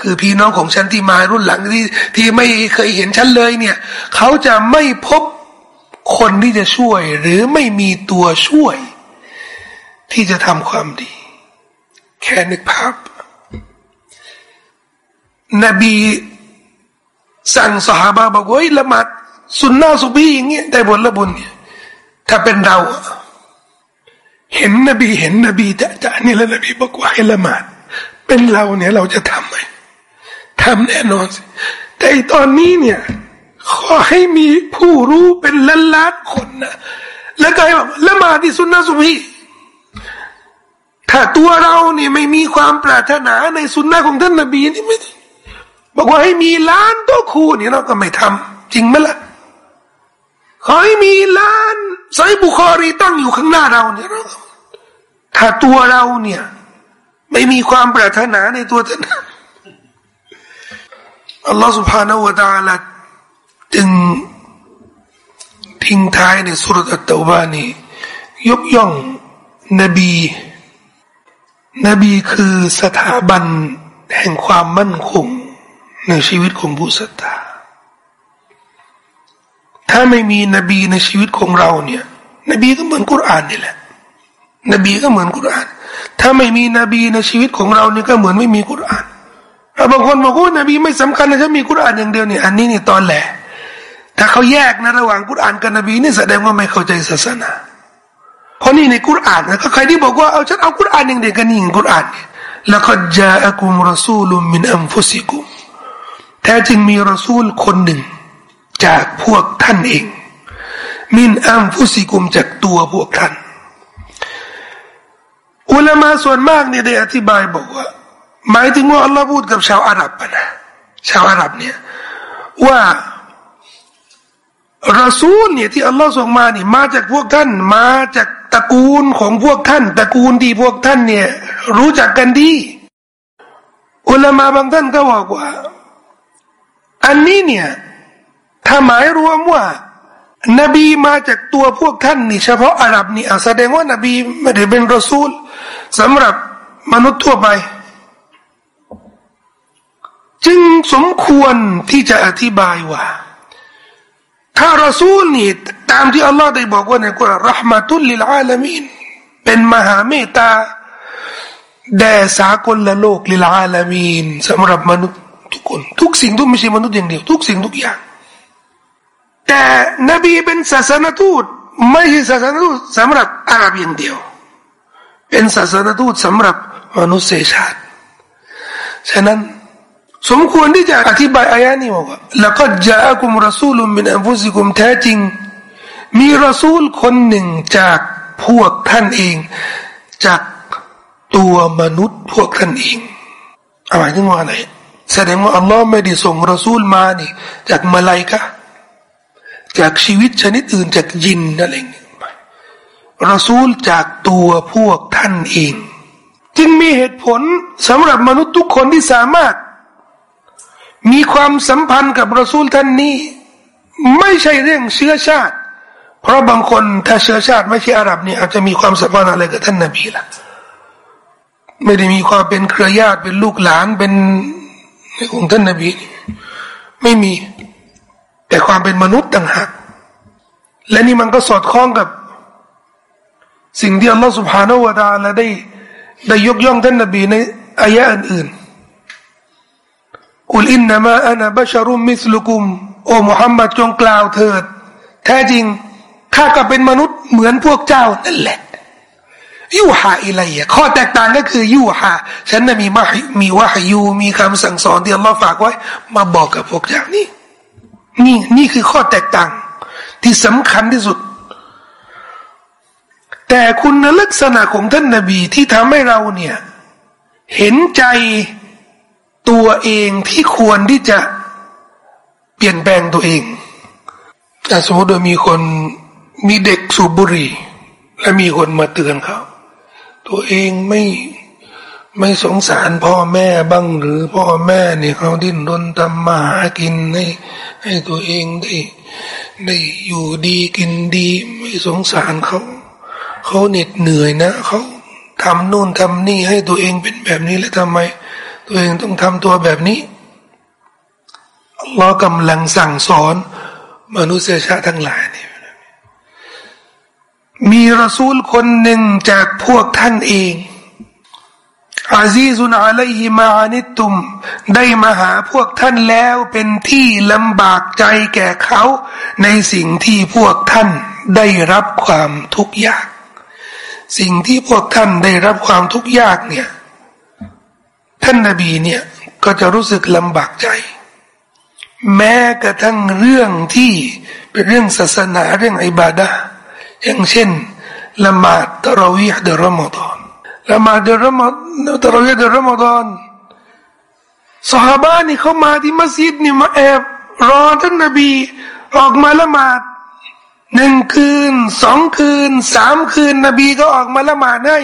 คือพี่น้องของฉันที่มารุ่นหลังที่ที่ไม่เคยเห็นฉันเลยเนี่ย เขาจะไม่พบคนที่จะช่วย หรือไม่มีตัวช่วย ที่จะทำความดี แค่นึกภาพ นบีสั่งสหบาบอกว่าละหมาดสุนนะสุบีอย่างเงี้ยได้ผลละบุญเนี่ยถ้าเป็นเรา เห็นนบีเห็นนบีจะจะนี่แล้วนบีบอกว่าให้ละหมาด เป็นเราเนี่ยเราจะทำไหมทำแน่นอนสิแต่ตอนนี้เนี่ยขอให้มีผู้รู้เป็นล้านล้านคนนะแล้วก็ให้บอกละหมาดที่สุนนะสุบีถ้าตัวเราเนี่ยไม่มีความปรารถนาในสุนนะของท่านนบีนี่ไม่บอกว่าให้มีล้านตัวคูนี่เราก็ไม่ทำจริงไหมละ่ะขอให้มีล้าน ไซบุคอรีตั้งอยู่ข้างหน้าเราเนี่ยถ้าตัวเราเนี่ย ไม่มีความปรารถนาในตัวท่านอัลลอฮฺ سبحانه และ تعالى จึงทิ้งท้ายในสุรษอัตะวานียกย่องนบี นบีคือสถาบันแห่งความมั่นคงในชีวิตของผู้ศรัทธา ถ้าไม่มีนบีในชีวิตของเราเนี่ย นบีก็เหมือนกุรอานนี่แหละ นบีก็เหมือนกุรอาน ถ้าไม่มีนบีในชีวิตของเราเนี่ยก็เหมือนไม่มีกุรอานบางคนบอกว่านบีไม่สำคัญนะจะมีกุรอานอย่างเดียวเนี่ยอันนี้นี่ตอนแหละถ้าเขาแยกนะระหว่างกุรอานกับนบีนี่แสดงว่าไม่เข้าใจศาสนาเพราะนี่ในกุรอานนะก็ใครที่บอกว่าเอาฉันเอากุรอานอย่างเดียวกันนี่กุรอานเนี่ยแล้วก็จาอักุมรสูลุมินอัมฟุสิกุมแท้จริงมีรอซูลคนหนึ่ง จากพวกท่านเอง มินอัมฟุสิกุมจากตัวพวกท่าน อุลามาส่วนมากเนี่ยได้อธิบายบอกว่า หมายถึงว่าอัลลอฮ์พูดกับชาวอาหรับนะชาวอาหรับเนี่ยว่ารอซูลเนี่ยที่อัลลอฮ์ส่งมานี่มาจากพวกท่าน มาจากตระกูลของพวกท่าน ตระกูลที่พวกท่านเนี่ยรู้จักกันดี อุลามาบางท่านก็บอกว่า อันนี้เนี่ย ถ้าหมายรวมว่า นบีมาจากตัวพวกท่านนี่เฉพาะอาหรับนี่แสดงว่านบีไม่ได้เป็นรอซูลสำหรับมนุษย์ทั่วไป จึงสมควรที่จะอธิบายว่า ถ้ารอซูลนี่ตามที่อัลลอฮ์ได้บอกว่าในกุรอานรหมาตุลลิลอาลามีนเป็นมหาเมตตาแด่สากลละโลกลิลอาลามีนสำหรับมนุษย์ทุกคน ทุกสิ่งทุกไม่ใช่มนุษย์อย่างเดียว ทุกสิ่งทุกอย่าง แต่นบีเป็นศาสนทูต ไม่ใช่ศาสนทูตสำหรับอาหรับอย่างเดียว เป็นศาสนทูตสำหรับมนุษยชาติ ฉะนั้นสมควรที่จะอธิบายอายะนี้ว่าแล้วก็จะอากุมรสูลุมินอัฟซิกุมแท้จริง มีรสูลคนหนึ่งจากพวกท่านเอง จากตัวมนุษย์พวกท่านเองหมายถึงว่าอะไรแสดงว่าอัลลอฮ์ไม่ได้ส่งรอซูลมานี่ จากมาลายกะ จากชีวิตชนิดอื่นจากยินอะไรเงี้ยรอซูลจากตัวพวกท่านเอง จึงมีเหตุผลสำหรับมนุษย์ทุกคนที่สามารถ มีความสัมพันธ์กับรอซูลท่านนี้ ไม่ใช่เรื่องเชื้อชาติ เพราะบางคนถ้าเชื้อชาติไม่ใช่อาหรับเนี่ยอาจจะมีความสัมพันธ์อะไรกับท่านนบีละไม่ได้มีความเป็นเครือญาติเป็นลูกหลานเป็นของท่านนบี ไม่มี แต่ความเป็นมนุษย์ต่างหากและนี่มันก็สอดคล้องกับ สิ่งที่อัลลอฮฺสุบฮานาวะตาละได้ ได้ยกย่องท่านนบีในอายะอื่นๆกุลอินนามาอานาบัชรุมมิสลุกุม โอ้มุฮัมมัดจงกล่าวเถิด แท้จริงข้าก็เป็นมนุษย์เหมือนพวกเจ้านั่นแหละยูฮาอิไลยข้อแตกต่างก็คือยูฮาฉันน่ะมีมามีวะฮยูมีคำสั่งสอนที่อัลลอฮ์ฝากไว้ มาบอกกับพวกเจ้านี่ นี่นี่คือข้อแตกต่าง ที่สำคัญที่สุด แต่คุณลักษณะของท่านนาบีที่ทำให้เราเนี่ย เห็นใจตัวเองที่ควรที่จะเปลี่ยนแปลงตัวเองสมมติว่ามีคนมีเด็กสูบบุหรี่และมีคนมาเตือนเขา ตัวเองไม่ ไม่สงสารพ่อแม่บ้างหรือพ่อแม่เนี่ยเขาดิ้นรนทำมาหากินให้ให้ตัวเองได้ได้อยู่ดีกินดี ไม่สงสารเขาเขาเหน็ดเหนื่อยนะเขาทำนู่นทำนี่ให้ตัวเองเป็นแบบนี้แล้วทำไม ตัวเองต้องทำตัวแบบนี้อัลลอฮ์กำลังสั่งสอน มนุษยชาติทั้งหลายนี่มีรอซูลคนหนึ่งจากพวกท่านเอง อาซีซุนอาลัยฮิมาอานิตุม ได้มาหาพวกท่านแล้วเป็นที่ลำบากใจแก่เขา ในสิ่งที่พวกท่านได้รับความทุกข์ยาก สิ่งที่พวกท่านได้รับความทุกข์ยากเนี่ย ท่านนาบีเนี่ยก็จะรู้สึกลำบากใจ แม้กระทั่งเรื่องที่เป็นเรื่องศาสนาเรื่องอิบาดาอย่างเช่นละหมาดตะรวีห์เดอรอมฎอน ละมาเดือนรอมฎอนตะราวีห์เดือนรอมฎอนสหบ้านนี่เขามาที่มัสยิดนี่มาแอบรอท่านนบีออกมาละหมาดหนึ่งคืนสองคืนสามคืน นบีก็ออกมาละหมาดให้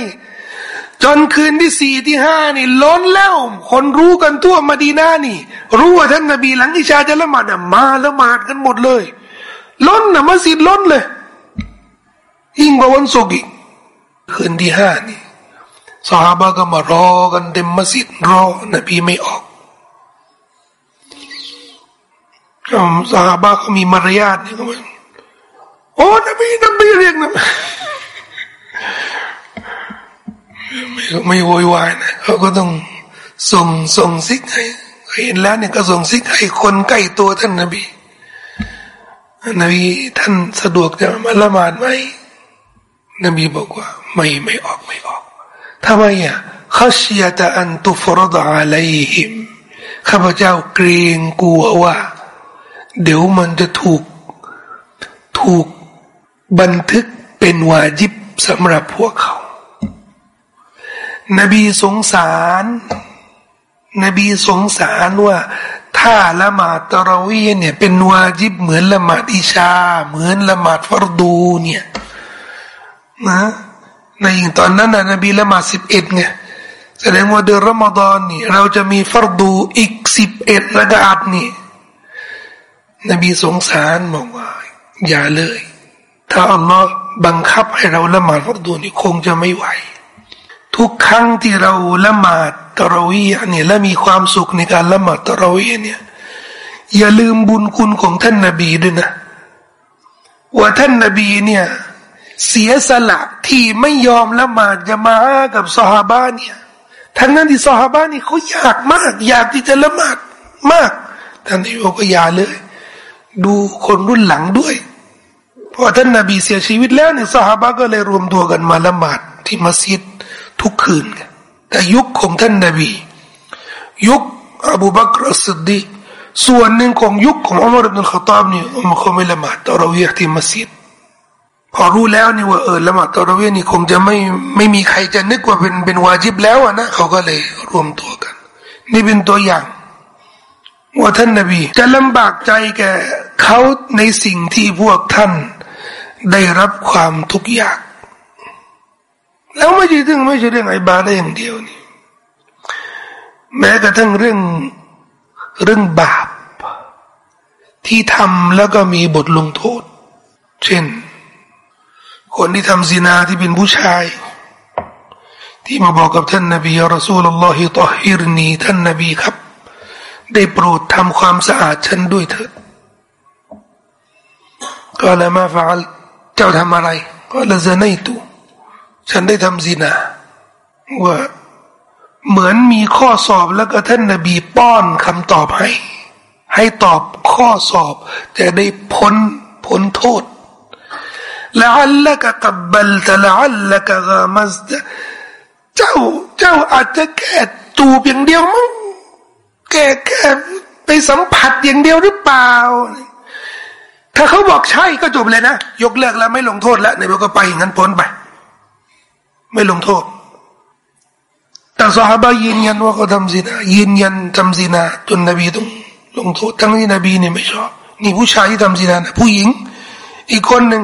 จนคืนที่สี่ที่ห้านี่ล้นแล้ว คนรู้กันทั่วมาดีนานี่ รู้ว่าท่านนบีหลังอิชาจะละหมาดมาละหมาดกันหมดเลย ล้นนะมัสยิดล้นเลยยิ่งกว่าวันศุกร์อีกคืนที่ห้านี่ สหายก็มารอกันเต็มมัสยิดรอนบีไม่ออกสหายก็มีมารยาทนี่ก็มันโอ้นบีนบีเรียกนะไม่ไม่โวยวายนะเขาก็ต้องส่งส่งซิกให้เห็นแล้วเนี่ยก็ส่งซิกให้คนใกล้ตัวท่านนบีนบีท่านสะดวกจะมาละหมาดไหมนบีบอกว่า ไม่ไม่ออกไม่ออก ทำไมอะข้าเชียตอันตุฟรดอาลัยหิมข้าพเจ้าเกรงกลัวว่า เดี๋ยวมันจะถูกถูกบันทึกเป็นวาจิบสำหรับพวกเขา นบีสงสาร นบีสงสารว่า ถ้าละหมาดตะราวีเนี่ยเป็นวาจิบเหมือนละหมาดอิชา เหมือนละหมาดฟรดูเนี่ยนะ ในตอนนั้นนะนบีละหมาดสิบเอ็ดไงแสดงว่าเดือนรอมฎอนนี่ เราจะมีฟรดูอีกสิบเอ็ดระกาดนี่ นบีสงสารบอกว่า อย่าเลย ถ้าอัลลอฮ์บังคับให้เราละหมาดฟรดูนี่คงจะไม่ไหว ทุกครั้งที่เราละหมาดตะรวีเนี่ยและมีความสุขในการละหมาดตะรวีเนี่ย อย่าลืมบุญคุณของท่านนาบีด้วยนะ ว่าท่านนาบีเนี่ย เสียสละที่ไม่ยอมละหมาดจะมากับสหาบ้านเนี่ยทั้งนั้นที่สหาบ้านนี่เขาอยากมาก อยากที่จะละหมาดมากท่านที่บอกว่าอย่าเลย ดูคนรุ่นหลังด้วยเพราะท่านนาบีเสียชีวิตแล้วเนี่ยสหาบ้าก็เลยรวมตัวกันมาละหมาดที่มัสยิดทุกคืนแต่ยุคของท่านนาบี ยุคอบูบักรสดดีส่วนหนึ่งของยุคของอุมารอิบนุลขตอบนี่อุมาเขาไม่ละหมาดตอราเวียที่มัสยิด พอรู้แล้วนี่ว่าเออละหมาดตะรเวนี่คงจะไม่ไม่มีใครจะนึกว่าเป็นเป็นวาจิบแล้วนะเขาก็เลยรวมตัวกัน นี่เป็นตัวอย่างว่าท่านนบี จะลำบากใจแก่เขาในสิ่งที่พวกท่าน ได้รับความทุกข์ยาก แล้วไม่ใช่เรื่องไม่ใช่เรื่องไอ้บาได้อย่างเดียวนี่ แม้กระทั่งเรื่องเรื่องบาป ที่ทำแล้วก็มีบทลงโทษ เช่น คนที่ทำซินาที่เป็นผู้ชาย ที่มาบอกกับท่านนบีอัลสูลลอฮิตอฮิรนีท่านนบีครับ ได้โปรดทำความสะอาดฉันด้วยเถิดก็แล้วมาฟาลเจ้าทำอะไร ก็ละเจนตูฉันได้ทำซินาว่าเหมือนมีข้อสอบแล้วก็ท่านนบีป้อนคำตอบให้ ให้ตอบข้อสอบ จะได้พ้นพ้นโทษ ละอัลละกะกับบัลตะละอัลละกะกามัสเจ้าเจ้าอาจจะแค่ตูเพียงเดียวมั้งแค่แค่ไปสัมผัสอย่างเดียวหรือเปล่า ถ้าเขาบอกใช่ก็จบเลยนะ ยกเลิกแล้วไม่ลงโทษแล้วในบอกก็ไปงั้นพ้นไป ไม่ลงโทษ แต่สหายยืนยันว่าเขาทำสินายืนยันทำสินาจนนบีต้องลงโทษทั้งที่นบีเนี่ยไม่ชอบ นี่ผู้ชายที่ทำสินาผู้หญิง อีกคนหนึ่ง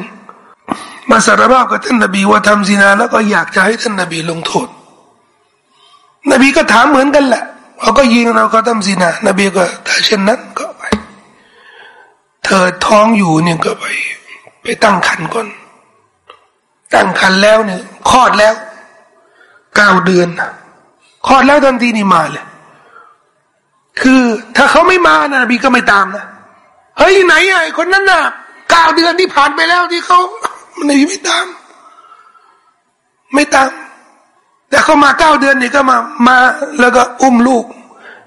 มาสารภาพกับท่านนบีว่าทำสินา แล้วก็อยากจะให้ท่านนบีลงโทษ นบีก็ถามเหมือนกันแหละเขาก็ยิงเราก็ทำสินา นบีก็ถ้าเช่นนั้นก็ไป เธอท้องอยู่เนี่ยก็ไป ไปตั้งคันก่อน ตั้งคันแล้วเนี่ยคลอดแล้วเก้าเดือนคลอดแล้วทันทีนี่มาเลย คือถ้าเขาไม่มานะบีก็ไม่ตามนะเฮ้ยไหนไอ้คนนั้นน่ะเก้าเดือนที่ผ่านไปแล้วที่เขา มันบีไม่ตาม ไม่ตาม แต่เขามาเก้าเดือนนี่ก็มา มาแล้วก็อุ้มลูก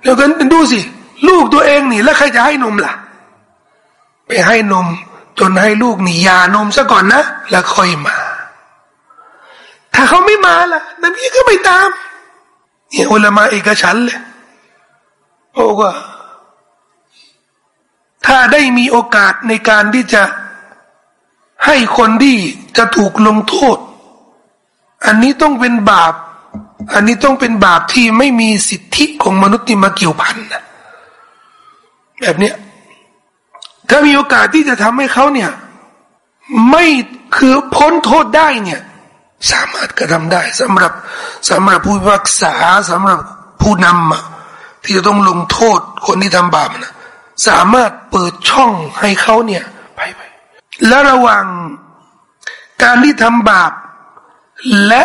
แล้วก็ดูสิ ลูกตัวเองนี่ แล้วใครจะให้นมล่ะ ไปให้นม จนให้ลูกนี่ยานมซะก่อนนะ แล้วค่อยมา ถ้าเขาไม่มาล่ะนบีก็ไม่ตามเนี่ยอุลามะเอกฉันเลยบอกว่าถ้าได้มีโอกาสในการที่จะ ให้คนที่จะถูกลงโทษ อันนี้ต้องเป็นบาป อันนี้ต้องเป็นบาปที่ไม่มีสิทธิของมนุษย์ที่มาเกี่ยวพันนะแบบเนี้ยถ้ามีโอกาสที่จะทำให้เขาเนี่ย ไม่คือพ้นโทษได้เนี่ย สามารถกระทำได้สำหรับสำหรับผู้พิพากษาสำหรับผู้นำที่จะต้องลงโทษคนที่ทำบาปนะสามารถเปิดช่องให้เขาเนี่ย และระว่างการที่ทำบาป และ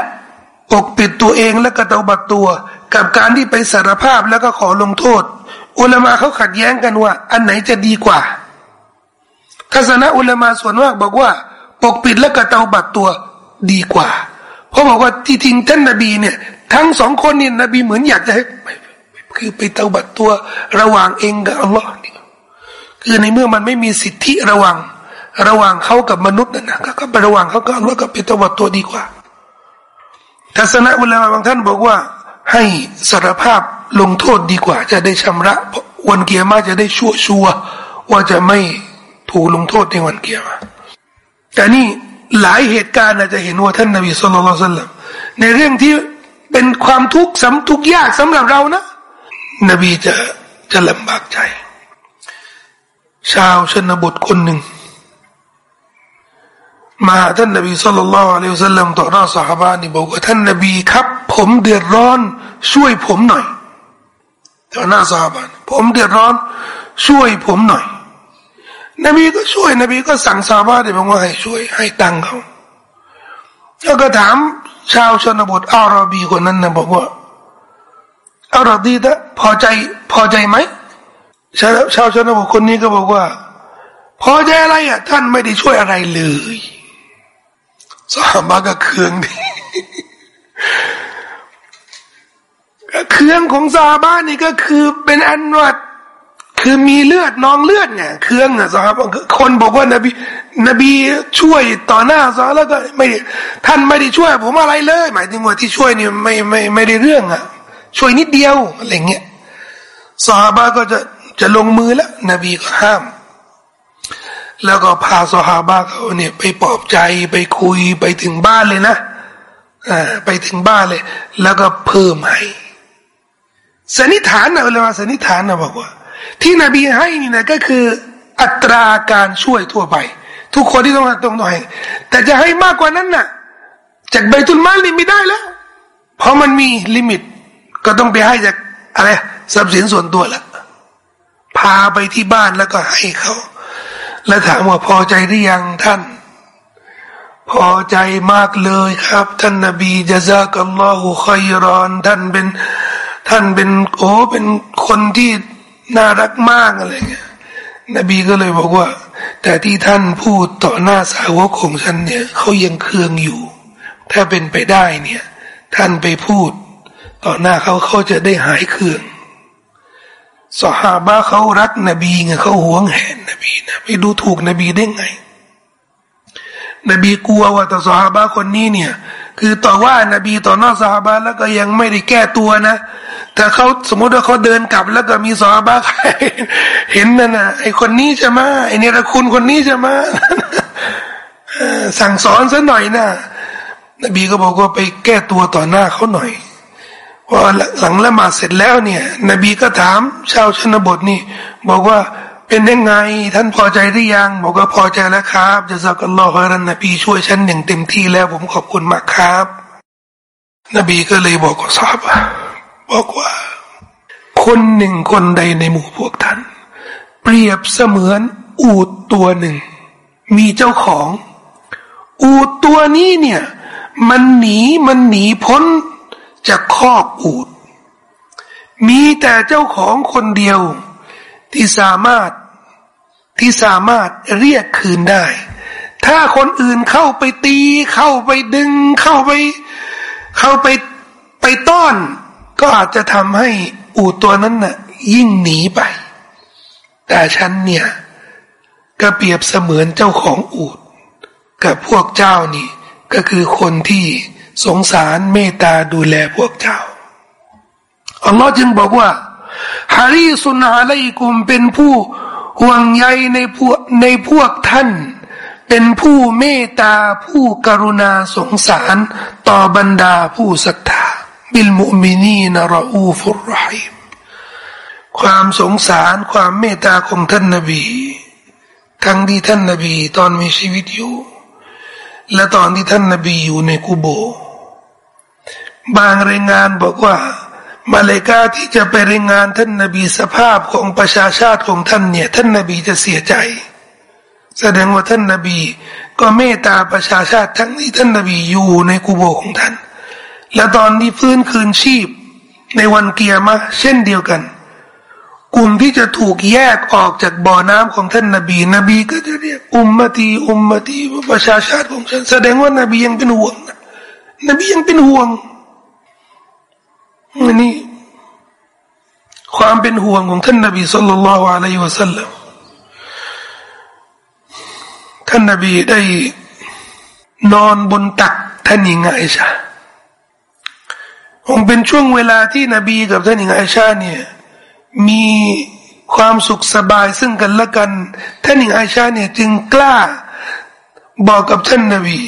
ปกปิดตัวเองและกระตบัดตัว กับการที่ไปสารภาพแล้วก็ขอลงโทษ อุลามาเขาขัดแย้งกันว่า อันไหนจะดีกว่า ทัศนะอุลามาส่วนมากบอกว่า ปกปิดและกระตบัดตัวดีกว่า เพราะบอกว่าที่จริงท่านนบีเนี่ย ทั้งสองคนนี่นบีเหมือนอยากจะให้คือไปเตาบัตตัวระหว่างเองกับอัลลอฮ์คือในเมื่อมันไม่มีสิทธิระหว่าง ระหว่างเขากับมนุษย์นั่นนะก็ไประหว่างเขากับอัลลอฮ์ก็ไปเตาบัตตัวดีกว่า ทัศนะอุลามะบางท่านบอกว่า ให้สารภาพลงโทษดีกว่า จะได้ชำระวันเกียร์มาจะได้ชั่วชัวว่าจะไม่ถูกลงโทษในวันเกียร์มาแต่นี่หลายเหตุการณ์อาจจะเห็นว่าท่านนบีสุลต่านในเรื่องที่เป็นความทุกข์สำทุกข์ยากสำหรับเรานะ นบีจะจะลำบากใจ ชาวชนบทคนหนึ่ง มาท่านนบีสุลต่านละอัลลอฮฺสัลลัมต่อหน้าสหายนี่บอกว่าท่านนบีครับ ผมเดือดร้อน ช่วยผมหน่อยต่อหน้าสหายผมเดือดร้อน ช่วยผมหน่อย นบีก็ช่วย นบีก็สั่งซาบาเดี๋ยวว่าให้ช่วยให้ตังเขาแล้วก็ถามชาวชนบทอาราบีคนนั้นนะบอกว่าอาราบีนะพอใจพอใจไหมชาวชาวชนบทคนนี้ก็บอกว่า พอใจอะไรอะ ท่านไม่ได้ช่วยอะไรเลย สาบาก็เคืองดีเครื่องของซาบานี่ก็คือเป็นอันวัดคือมีเลือดนองเลือดเนี่ยเครื่องอะสครับคนบอกว่านบี นบีช่วยต่อหน้าซอแล้วก็ไม่ท่านไม่ได้ช่วย ผมอะไรเลย หมายถึงว่าที่ช่วยนี่ไม่ไม่ไม่ได้เรื่องอะช่วยนิดเดียวอะไรเงี้ยซาบะก็จะจะลงมือแล้ว นบีก็ห้าม แล้วก็พาซอฮาบะเขาเนี่ย ไปปลอบใจไปคุยไปถึงบ้านเลยนะอ่าไปถึงบ้านเลย แล้วก็เพิ่มให้สันนิษฐานนะเวลาสันนิษฐานนะบอกว่า ที่นบีให้นี่นะก็คือ อัตราการช่วยทั่วไป ทุกคนที่ต้องต้องหน่อย แต่จะให้มากกว่านั้นน่ะ จากใบตุลมาลนี่ไม่ได้แล้ว เพราะมันมีลิมิต ก็ต้องไปให้จากอะไรทรัพย์สินส่วนตัวละพาไปที่บ้านแล้วก็ให้เขา แล้วถามว่าพอใจหรือยังท่าน พอใจมากเลยครับ ท่านนบีจะซากัลลอฮุคอยรอน ท่านเป็น ท่านเป็นโอ้เป็นคนที่น่ารักมากอะไรเงี้ยนบีก็เลยบอกว่า แต่ที่ท่านพูดต่อหน้าสาวกของฉันเนี่ยเขายังเคืองอยู่ ถ้าเป็นไปได้เนี่ย ท่านไปพูด ต่อหน้าเขาเขาจะได้หายเคือง สหาบะเขารักนบีไงเขาหวงแหนนบีนะไปดูถูกนบีได้ไง นบีกลัวว่าแต่สหาบะคนนี้เนี่ย คือต่อว่านบีต่อหน้าสหาบะแล้วก็ยังไม่ได้แก้ตัวนะ แต่เขาสมมติว่าเขาเดินกลับแล้วก็มีสหาบะเห็นนั่นนะไอคนนี้จะมาไอเนรคุณคนนี้จะมาสั่งสอนซะหน่อยนะนบีก็บอกว่าไปแก้ตัวต่อหน้าเขาหน่อย พอหลังละหมาดเสร็จแล้วเนี่ย นบีก็ถามชาวชนบทนี่ บอกว่าเป็นยังไง ท่านพอใจหรือยัง บอกว่าพอใจแล้วครับจะสักอัลลอฮฺรันนบีช่วยฉันอย่างเต็มที่แล้ว ผมขอบคุณมากครับ นบีก็เลยบอกกับซาบะบอกว่า คนหนึ่งคนใดในหมู่พวกท่าน เปรียบเสมือนอูดตัวหนึ่ง มีเจ้าของ อูดตัวนี้เนี่ย มันหนีมันหนีพ้น จากคอกอูดมีแต่เจ้าของคนเดียวที่สามารถที่สามารถเรียกคืนได้ ถ้าคนอื่นเข้าไปตี เข้าไปดึง เข้าไป เข้าไปไปต้อน ก็อาจจะทำให้อูดตัวนั้นน่ะ ยิ่งหนีไป แต่ฉันเนี่ยก็เปรียบเสมือนเจ้าของอูดกับพวกเจ้านี่ ก็คือคนที่ สงสารเมตตาดูแลพวกเจ้าอัลลอฮ์จึงบอกว่าฮารีสุนอาลัยกุมเป็นผู้ห่วงใยในพวกในพวกท่าน เป็นผู้เมตตาผู้กรุณาสงสาร ต่อบรรดาผู้ศรัทธาบิลมุมินีนรอูฟุรหิมความสงสารความเมตตาของท่านนบี ทั้งที่ท่านนบีตอนมีชีวิตอยู่ และตอนที่ท่านนบีอยู่ในกุโบ บางรายงานบอกว่ามาเลกาที่จะไปรายงานท่านนบีสภาพของประชาชาติของท่านเนี่ย ท่านนบีจะเสียใจ แสดงว่าท่านนบี ก็เมตตาประชาชาติทั้งที่ท่านนบีอยู่ในกุโบของท่าน และตอนที่ฟื้นคืนชีพในวันเกียร์มาเช่นเดียวกัน กลุ่มที่จะถูกแยกออกจากบ่อน้ำของท่านนบี นบีก็จะเรียกอุมมตีอุมมตีประชาชาติของฉัน แสดงว่านบียังเป็นห่วงนบียังเป็นห่วง นี่ความเป็นห่วงของท่านนบีสุลต่านละอะลัยฮิวะสัลลัมท่านนบีได้นอนบนตักท่านหญิงไอชาคงเป็นช่วงเวลาที่นบีกับท่านหญิงไอชาเนี่ยมีความสุขสบายซึ่งกันและกัน ท่านหญิงไอชาเนี่ยจึงกล้าบอกกับท่านนบี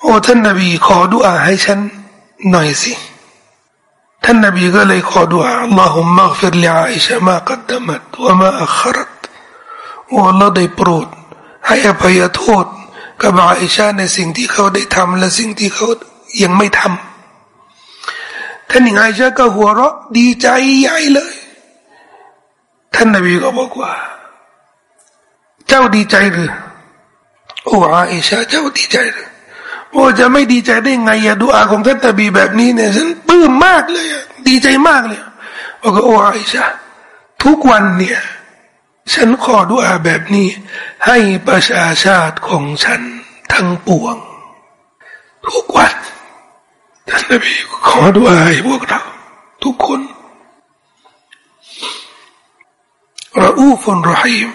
โอ้ท่านนบีขอดุอาให้ฉัน หน่อยสิ ท่านนบีก็เลยขอดุอาอัลลอฮุมะฟิรลิอาอิชะมากัดดมัดวะมาอัครัตโอ้เราได้โปรดให้อภัยโทษกับอาอิชาในสิ่งที่เขาได้ทำและสิ่งที่เขายังไม่ทำท่านหญิงอาอิชาก็หัวเราะดีใจใหญ่เลย ท่านนบีก็บอกว่า เจ้าดีใจหรือโอ้อาอิชาเจ้าดีใจหรือ โอ้จะไม่ดีใจได้ไงอะดูอาของท่านนบีแบบนี้เนี่ยฉันปลื้มมากเลยอะดีใจมากเลยบอกว่าโอ้ไอชาทุกวันเนี่ยฉันขอดูอาแบบนี้ ให้ประชาชาติของฉันทั้งปวง ทุกวันท่านนบีขอดูอาให้พวกเรา ทุกคนระอูฟนรหิม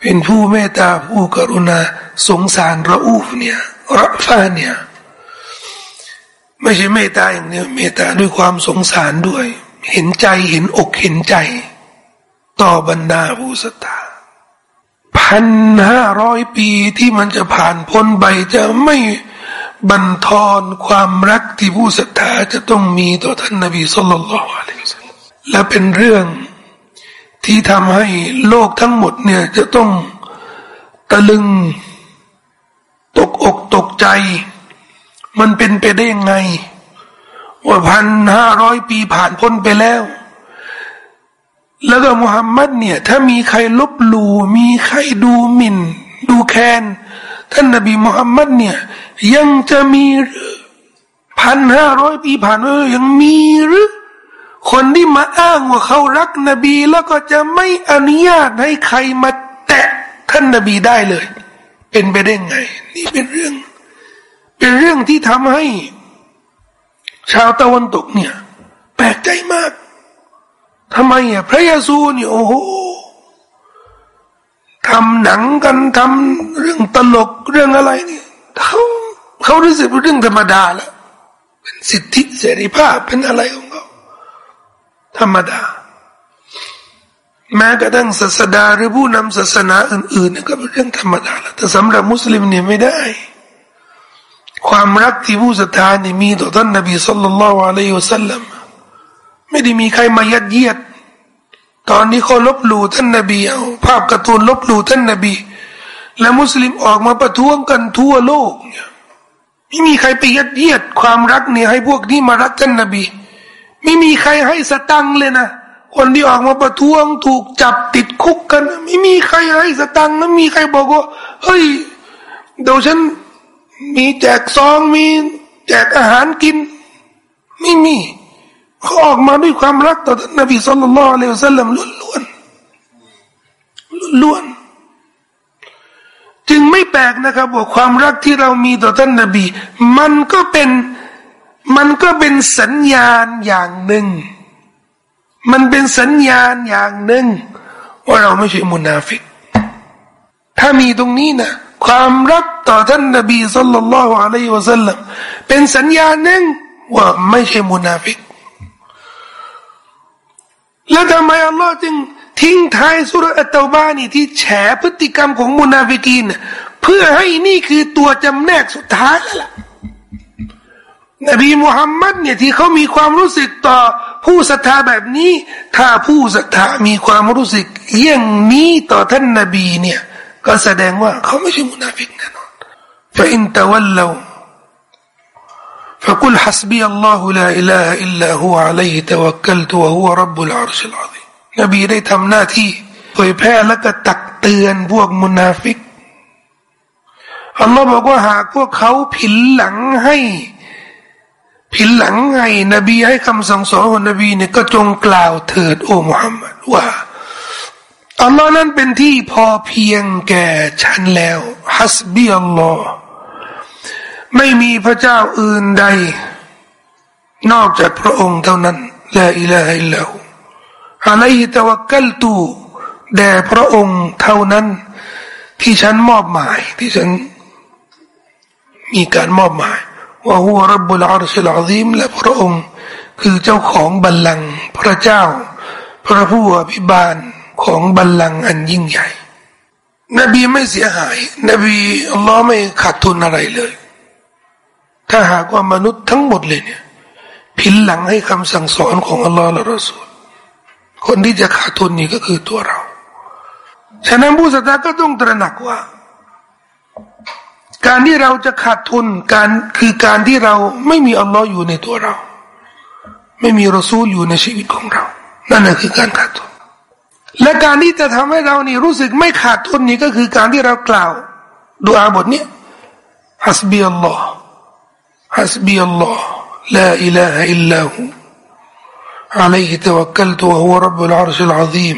เป็นผู้เมตตาผู้กรุณาสงสารระอูฟเนี่ย รัฟาเนี่ยไม่ใช่เมตตาอย่างเดียวเมตตาด้วยความสงสารด้วย เห็นใจเห็นอกเห็นใจ ต่อบรรดาผู้ศรัทธาพันห้าร้อยปีที่มันจะผ่านพ้นไปจะไม่บันทอนความรักที่ผู้ศรัทธาจะต้องมีต่อท่านนบีสุลต่านและเป็นเรื่องที่ทำให้โลกทั้งหมดเนี่ยจะต้องตะลึง ตกอกตกใจ มันเป็นไปได้ยังไง ว่าพันห้าร้อยปีผ่านพ้นไปแล้ว แล้วก็มุฮัมมัดเนี่ย ถ้ามีใครลบหลู่มีใครดูหมิ่น ดูแคนท่านนบีมุฮัมมัดเนี่ย ยังจะมีพันห้าร้อยปีผ่านไปยังมีหรือคนที่มาอ้างว่าเขารักนบีแล้วก็จะไม่อนุญาตให้ใครมาแตะท่านนบีได้เลย เป็นไปได้ไง นี่เป็นเรื่อง เป็นเรื่องที่ทำให้ ชาวตะวันตกเนี่ย แปลกใจมากทำไมอะพระเยซูเนี่ยโอ้โหทำหนังกันทำเรื่องตลกเรื่องอะไรเนี่ยเขาเขารู้สึกเป็นเรื่องธรรมดาแล้วเป็นสิทธิเสรีภาพเป็นอะไรของเขาธรรมดา แม้กระทั่งศาสดาหรือผู้นำศาสนาอื่นๆก็เป็นเรื่องธรรมดาแล้วแต่สำหรับมุสลิมเนี่ยไม่ได้ ความรักที่ผู้ศรัทธานี่มีต่อท่านนบีสุลต่านละอะลัยฮุสัลลัมไม่ได้มีใครมายัดเยียด ตอนนี้เขาลบหลู่ท่านนบีเอาภาพการ์ตูนลบหลู่ท่านนบี และมุสลิมออกมาประท้วงกันทั่วโลกเนี่ยไม่มีใครไปยัดเยียด ความรักเนี่ยให้พวกนี้มารักท่านนบี ไม่มีใครให้สตังเลยนะ คนที่ออกมาประท้วงถูกจับติดคุกกัน ไม่มีใครให้สตังไม่มีใครบอกว่าเฮ้ยเดี๋ยวฉันมีแจกซองมีแจกอาหารกิน ไม่มีเขาออกมาด้วยความรักต่อท่านนบีสุลต่านละเลวซัลลัมล้วนๆล้วนจึงไม่แปลกนะครับว่าความรักที่เรามีต่อท่านนบี มันก็เป็นมันก็เป็นสัญญาณอย่างหนึ่ง มันเป็นสัญญาณอย่างหนึ่งว่าเราไม่ใช่มุนาฟิก ถ้ามีตรงนี้นะความรักต่อท่านนบีصلى الله عليه وسلم เป็นสัญญาณหนึ่งว่าไม่ใช่มุนาฟิก แล้วทำไมอัลลอฮ์จึงทิ้งท้ายซูเราะฮ์อัตเตาบะฮ์นี้ที่แฉพฤติกรรมของมุนาฟิกีน เพื่อให้นี่คือตัวจำแนกสุดท้ายแล้วล่ะ นบีมุฮัมมัดเนี่ยที่เขามีความรู้สึกต่อผู้ศรัทธาแบบนี้ ถ้าผู้ศรัทธามีความรู้สึกเยี่ยงนี้ต่อท่านนบีเนี่ยก็แสดงว่าเขาไม่ใช่มุนาฟิกแน่นอนฟาอินตะวัลลว فقل حسبي الله لا إله إلا هو عليه توكلت وهو رب العرش العظيم นบีได้ทำหน้าที่เผยแพร่และก็ตักเตือนพวกมุนาฟิกอัลลอฮ์บอกว่าหากพวกเขาผินหลังให้ ผินหลังไง นบีให้คำสั่งสอนของนบีเนี่ยก็จงกล่าวเถิดโอ้มุฮัมมัดว่าอัลลอฮ์นั้นเป็นที่พอเพียงแก่ฉันแล้วฮัสบีอัลลอฮ์ไม่มีพระเจ้าอื่นใด นอกจากพระองค์เท่านั้นلا إله إلا هو عليه توكلت แด่พระองค์เท่านั้น ที่ฉันมอบหมายที่ฉันมีการมอบหมาย وهو رب العرش العظيم และพระองค์ คือเจ้าของบัลลังก์พระเจ้า พระผู้อภิบาลของบัลลังก์อันยิ่งใหญ่ นบีไม่เสียหาย นบีอัลลอฮ์ไม่ขาดทุนอะไรเลย ถ้าหากว่ามนุษย์ทั้งหมดเลยเนี่ยพินหลังให้คำสั่งสอนของอัลลอฮ์และรอสูลคนที่จะขาดทุนนี่ก็คือตัวเรา ฉะนั้นผู้ศรัทธาก็ต้องตระหนักว่า การที่เราจะขาดทุนการคือการที่เราไม่มีอัลลอฮ์อยู่ในตัวเรา ไม่มีรอซูลอยู่ในชีวิตของเรา นั่นแหละคือการขาดทุน และการที่จะทำให้เรานี่รู้สึกไม่ขาดทุนนี่ก็คือการที่เรากล่าวดูอาบทนี้ฮัสบีอัลลอฮ์ฮัสบีอัลลอฮ์ลาอิลาฮะอิลลาหู عليه توكلت وهو رب العرش العظيم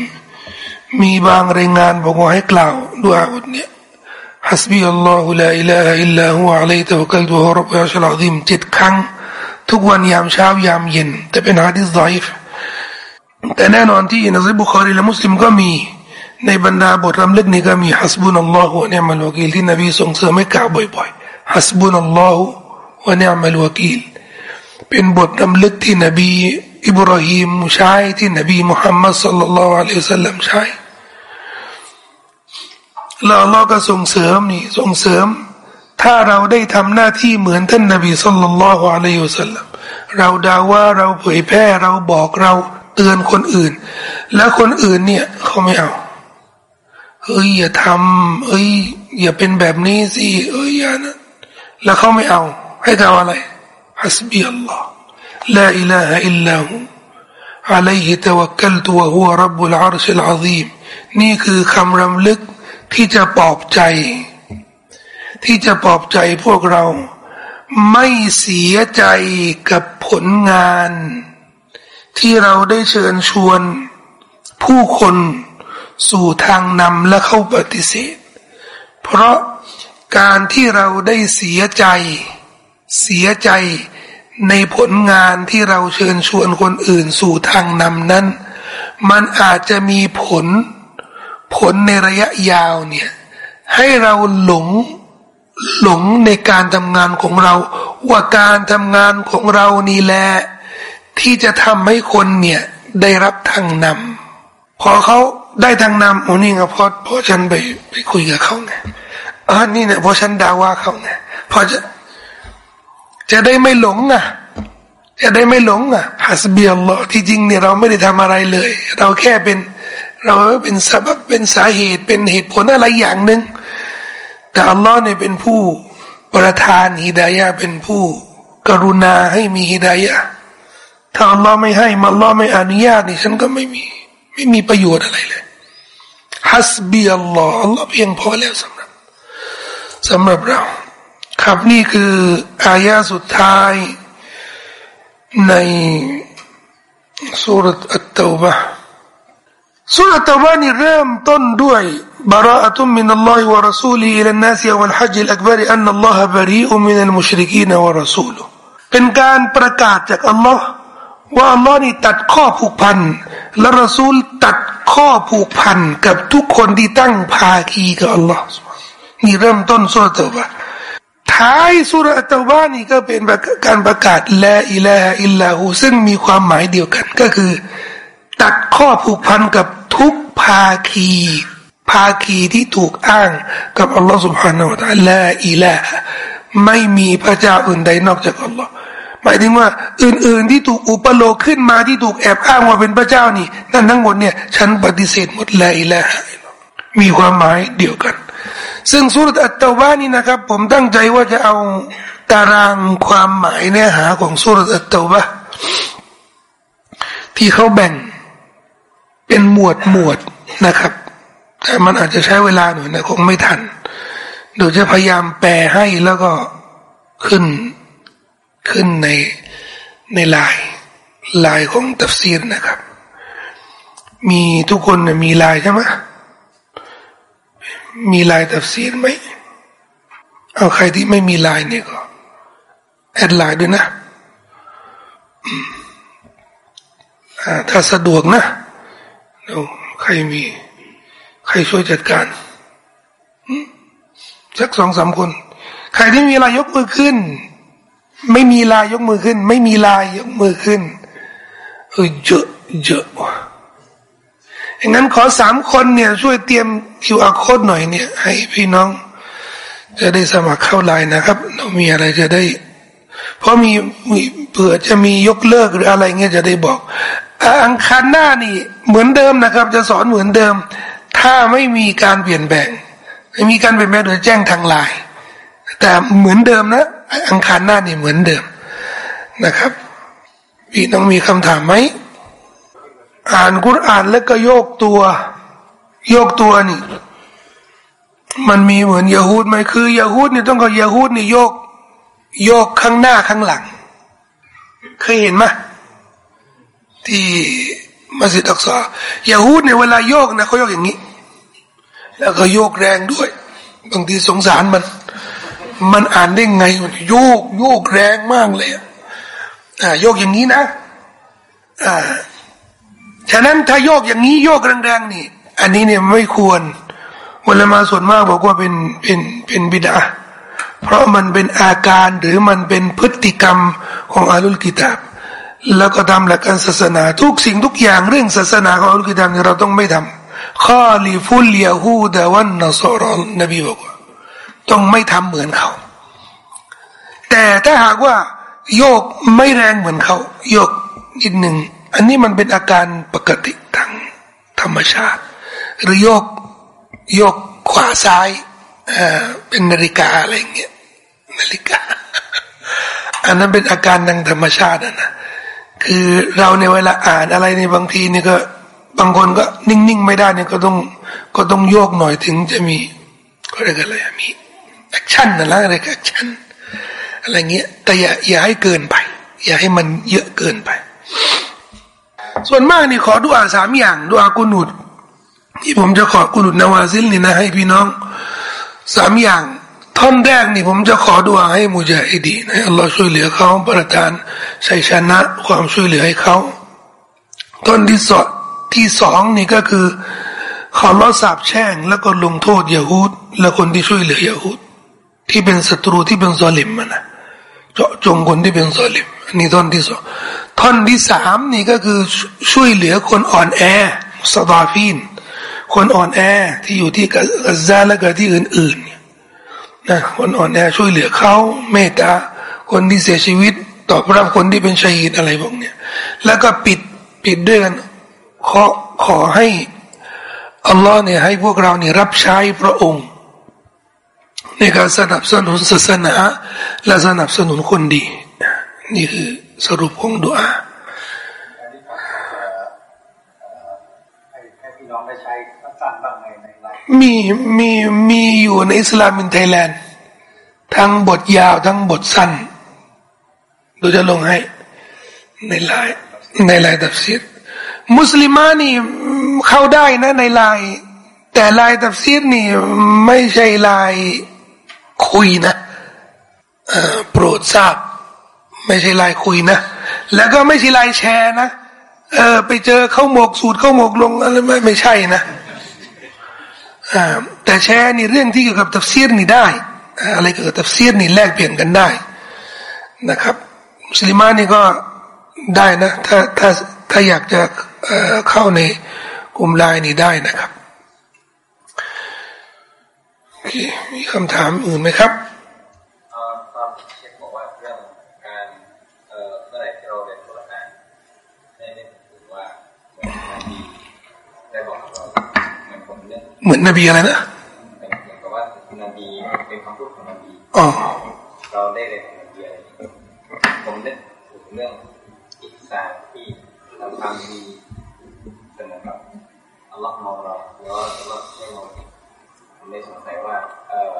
มีบางรายงานบอกว่าให้กล่าวดูอาบทนี้ حسبي الله لا إله إلا هو عليه توكلت وهو رب العرش العظيم เจ็ดครั้งทุกวันยามเช้ายามเย็นแต่เป็นฮะดิษดอยฟแต่แน่นอนที่นักบุคคลีและมุสลิมก็มีในบรรดาบทรำลึกนี้ก็มีฮัสบุนัลลอฮฺวะเนียมัลวะกีลที่นบีส่งเสริมให้กล่าวบ่อยๆฮัสบุนัลลอฮฺวะเนียมัลวะกีลเป็นบทรำลึกที่นบีอิบราฮิมใช้ที่นบีมุฮัมมัดสัลลัลลอฮุอะลัยฮิวสัลลัมใช้ แล้วอัลลอฮ์ก็ส่งเสริมนี่ส่งเสริม ถ้าเราได้ทำหน้าที่เหมือนท่านนบีสุลต่านละฮ์อะลัยฮุสัลลัมเราดาว่าเราเผยแพร่เราบอกเราเตือนคนอื่น แล้วคนอื่นเนี่ยเขาไม่เอาเฮ้ยอย่าทำเอ้ยอย่าเป็นแบบนี้สิเอ้ยอย่านะแล้วเขาไม่เอา ให้ทำอะไรฮัสบีอัลลอฮ์ลาอิลาฮะอิลลาหู عليه توكلت وهو رب العرش العظيم นี่คือคำรำลึก ที่จะปลอบใจ ที่จะปลอบใจพวกเราไม่เสียใจกับผลงาน ที่เราได้เชิญชวน ผู้คนสู่ทางนำและเข้าปฏิเสธ เพราะการที่เราได้เสียใจ เสียใจในผลงานที่เราเชิญชวนคนอื่นสู่ทางนำนั้น มันอาจจะมีผล ผลในระยะยาวเนี่ยให้เราหลงหลงในการทำงานของเรา ว่าการทำงานของเรานี่แหละที่จะทำให้คนเนี่ยได้รับทางนำพอเขาได้ทางนำโอ้นี่ไงพอพอฉันไปไปคุยกับเขาไงอ๋อนี่เนี่ยพอฉันด่าว่าเขาไงพอจะจะได้ไม่หลงอะ จะได้ไม่หลงอะฮัสบีอัลลอฮ์ที่จริงเนี่ยเราไม่ได้ทำอะไรเลย เราแค่เป็น เราเป็นสาบเป็นสาเหตุเป็นเหตุผลอะไรอย่างหนึ่งแต่อัลลอฮ์เนี่ยเป็นผู้ประทานฮิดายะเป็นผู้ กรุณาให้มีฮิดายะถ้าอัลลอฮ์ไม่ให้มัลลอฮ์ไม่อนุญาตนี่ฉันก็ไม่มีไม่มีประโยชน์อะไรเลยฮัสบีอัลลอฮ์อัลลอฮ์เพียงพอแล้วสำหรับสำหรับเราครับนี่คืออายาสุดท้ายในสุรษอัตตบะ สุรตะวันเริ่มต้นด้วยบาราตุมินัลลอฮิวะรสูลีอิลนนัสยาวัลฮัจญ์อักบารอันอัลลอฮะบรีอุมินัลมุชริกีนวะรสูลเป็นการประกาศจากอัลลอฮ์ว่าอัลลอฮ์นี่ตัดข้อผูกพันและรสูลตัดข้อผูกพันกับทุกคนที่ตั้งภาคีกับอัลลอฮ์นี่เริ่มต้นสุรตะวันท้ายสุรตะวันนี่ก็เป็นการประกาศและอิลาอิลลาหูซึ่งมีความหมายเดียวกันก็คือ ตัดข้อผูกพันกับทุกภาคี ภาคีที่ถูกอ้างกับอัลลอฮ์สุบฮานาอัลลอฮ์อิละไม่มีพระเจ้าอื่นใดนอกจากอัลลอฮ์หมายถึงว่า อื่น ๆ ที่ถูกอุปโลกขึ้นมาที่ถูกแอบอ้างว่าเป็นพระเจ้านี่นั่นทั้งหมดเนี่ย ฉันปฏิเสธหมดเลยละมีความหมายเดียวกัน ซึ่งสุรตัตตะวานี่นะครับ ผมตั้งใจว่าจะเอาตารางความหมายเนื้อหาของสุรตัตตะวะที่เขาแบ่ง เป็นหมวดหมวดนะครับ แต่มันอาจจะใช้เวลาหน่อยนะคงไม่ทันเดี๋ยวจะพยายามแปลให้แล้วก็ขึ้นขึ้นในในลายลายของตัฟซีรนะครับ มีทุกคนมีไลน์ใช่ไหมมีไลน์ตัฟซีรไหมเอาใครที่ไม่มีไลน์เนี่ยก็ add ไลน์ด้วยนะถ้าสะดวกนะ เราใครมี ใครช่วยจัดการสักสองสามคน ใครที่มีไลน์ยกมือขึ้น ไม่มีไลน์ยกมือขึ้น ไม่มีไลน์ยกมือขึ้นเออเยอะเยอะวะอย่างนั้นขอสามคนเนี่ย ช่วยเตรียมคิวอาโคดหน่อยเนี่ย ให้พี่น้อง จะได้สมัครเข้าไลน์นะครับ เรามีอะไรจะได้ เพราะมีมีเผื่อจะมียกเลิกหรืออะไรเงี้ยจะได้บอก อังคารหน้านี่ เหมือนเดิมนะครับ จะสอนเหมือนเดิม ถ้าไม่มีการเปลี่ยนแปลงไม่มีการเปลี่ยนแปลงโดยแจ้งทางไลน์แต่เหมือนเดิมนะอังคารหน้านี่เหมือนเดิมนะครับพี่น้องมีคำถามไหมอ่านกุรอ่านแล้วก็โยกตัว โยกตัวนี่ มันมีเหมือนยาฮูดไหมคือยาฮูดนี่ต้องกับยาฮูดนี่โยก โยกข้างหน้าข้างหลัง เคยเห็นไหม ที่มัสยิดอักษายาฮูดเนี่ยเวลาโยกนะเขาโยกอย่างนี้ แล้วก็โยกแรงด้วย บางทีสงสารมัน มันอ่านได้ไงโยกโยกแรงมากเลยอ่าโยกอย่างนี้นะอ่าฉะนั้นถ้าโยกอย่างนี้โยกแรงๆนี่ อันนี้เนี่ยไม่ควรวลมาส่วนมากบอกว่าเป็นเป็นเป็นบิดาเพราะมันเป็นอาการหรือมันเป็นพฤติกรรมของอาลุลกิตาบ แล้วก็ทำหลักการศาสนา ทุกสิ่งทุกอย่างเรื่องศาสนาของอาลุลกิตาบเราต้องไม่ทำข้อลีฟุลยาฮูดาวันนสรอนนบีบอกว่าต้องไม่ทำเหมือนเขา แต่ถ้าหากว่าโยกไม่แรงเหมือนเขา โยกนิดหนึ่ง อันนี้มันเป็นอาการปกติทางธรรมชาติ หรือโยกโยกขวาซ้ายเป็นนาฬิกาอะไรเงี้ยนาฬิกา อันนั้นเป็นอาการทางธรรมชาตินะ คือเราในเวลาอ่านอะไรในบางทีนี่ก็ บางคนก็นิ่งๆไม่ได้เนี่ยก็ต้องก็ต้องโยกหน่อยถึงจะมีก็เรียกอะไรมี action นะละอะไร action อะไรเงี้ย แต่อย่าอย่าให้เกินไป อย่าให้มันเยอะเกินไป ส่วนมากนี่ขอดุอาสามอย่างดุอากุนุดที่ผมจะขอกุนุดนาวาซิลนี่นะให้พี่น้องสามอย่าง ท่อนแรกนี่ผมจะขอดุอาให้มุจาฮิดีนะอัลลอฮ์ช่วยเหลือเขาประทานชัยชนะความช่วยเหลือให้เขาท่อนที่สองที่สองนี่ก็คือขอล้อสาบแช่งแล้วก็ลงโทษยาฮูดและคนที่ช่วยเหลือยาฮูดที่เป็นศัตรูที่เป็นซอลิมมันนะเจาะจงคนที่เป็นซอลิมอันนี้ท่อนที่สองท่อนที่สามนี่ก็คือช่วยเหลือคนอ่อนแอสดาฟินคนอ่อนแอที่อยู่ที่กัซาและก็ที่อื่นๆ นะคนอ่อนแอช่วยเหลือเขาเมตตาคนที่เสียชีวิต ตอบรับคนที่เป็นชายดอะไรพวกเนี้ยแล้วก็ปิดปิดด้วยกันขอขอให้อัลลอฮ์เนี่ยให้พวกเราเนี่ยรับใช้พระองค์ ในการสนับสนุนศาสนาและสนับสนุนคนดี นี่คือสรุปของดุอา มีมีมีอยู่ในอิสลามินไทยแลนด์ ทั้งบทยาวทั้งบทสั้นเราจะลงให้ในลายในลายตัฟซีรมุสลิมานี่เข้าได้นะในลาย แต่ลายตัฟซีรนี่ไม่ใช่ลายคุยนะโปรดทราบ ไม่ใช่ลายคุยนะ แล้วก็ไม่ใช่ลายแชร์นะเออไปเจอข้าวหมกสูตรข้าวหมกลงอะไรไม่ไม่ใช่นะ แต่แชร์นี่เรื่องที่เกี่ยวกับตัฟซีรนี่ได้ อะไรเกี่ยวกับตัฟซีรนี่แลกเปลี่ยนกันได้นะครับมุสลิมานี่ก็ได้นะ ถ้าถ้าถ้าอยากจะเข้าในกลุ่มไลน์นี่ได้นะครับมีคำถามอื่นไหมครับ เรื่องเหมือนนบีอะไรนะเหมือนกับว่านบีเป็นคำพูดของนบีอ๋อเราได้เรียนของนบีอะไรผมนึกถึงเรื่องอิสานที่เราทำดีเป็นแบบอัลลอฮ์มองเราหรือว่าอัลลอฮ์ไม่มองผมเลยสงสัยว่า เออ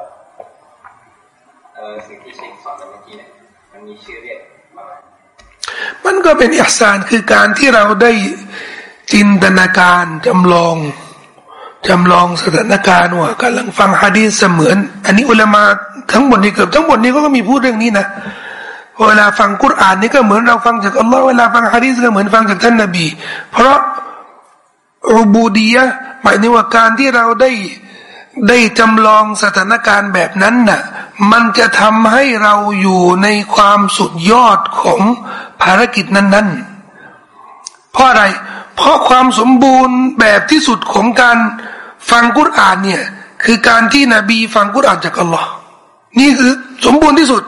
เออสิ่งที่เชคสอนเมื่อกี้เนี่ยมันมีชื่อเรียกอะไรมันก็เป็นอิสานคือการที่เราได้จินตนาการจำลอง จำลองสถานการณ์ว่ากำลังฟังฮะดีเสมือน อันนี้อุลามาทั้งหมดนี้เกือบทั้งหมดนี้ก็มีพูดเรื่องนี้นะเวลาฟังกุรอานนี่ก็เหมือนเราฟังจากอัลลอฮ์เวลาฟังฮะดีก็เหมือนฟังจากท่านนบี เพราะอุบูดียะหมายถึงว่าการที่เราได้ได้จำลองสถานการณ์แบบนั้นน่ะ มันจะทำให้เราอยู่ในความสุดยอดของภารกิจนั้น ๆ เพราะอะไร เพราะความสมบูรณ์แบบที่สุดของการ ฟังกุรอานเนี่ยคือการที่นบีฟังกุรอานจากอัลลอฮ์นี่คือสมบูรณ์ที่สุด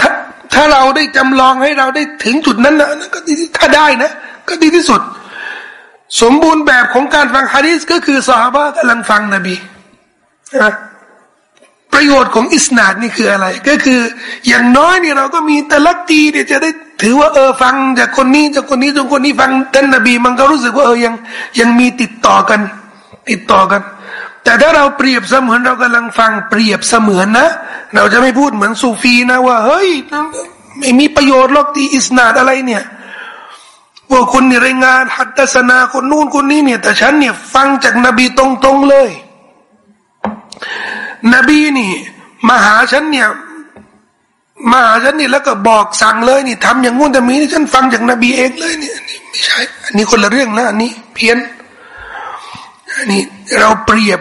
ถ้าถ้าเราได้จำลองให้เราได้ถึงจุดนั้นนะก็ดีถ้าได้นะ ก็ดีที่สุด สมบูรณ์แบบของการฟังฮะดีษก็คือสาบะกำลังฟังนบีนะประโยชน์ของอิสนาดนี่คืออะไร ก็คืออย่างน้อยนี่เราก็มีแต่ละตีเนี่ยจะได้ถือว่าเออฟังจากคนนี้จากคนนี้จากคนนี้ฟังท่านนบี มันก็รู้สึกว่าเออยังยังมีติดต่อกัน ติดต่อกัน แต่ถ้าเราเปรียบเสมือนเรากำลังฟังเปรียบเสมือนนะ เราจะไม่พูดเหมือนซูฟีนะว่า เฮ้ยไม่มีประโยชน์หรอกที่อิสนาดอะไรเนี่ยว่าคนนี่รายงานหัตถสนาคนนู่นคนนี้เนี่ย แต่ฉันเนี่ยฟังจากนบีตรงๆเลย นบีนี่มาหาฉันเนี่ยมาหาฉันนี่แล้วก็บอกสั่งเลยนี่ทำอย่างงู้นแต่มีนี่ฉันฟังจากนบีเองเลยเนี่ยนี่ไม่ใช่ อันนี้คนละเรื่องนะอันนี้ เพี้ยนอันนี้เราเปรียบ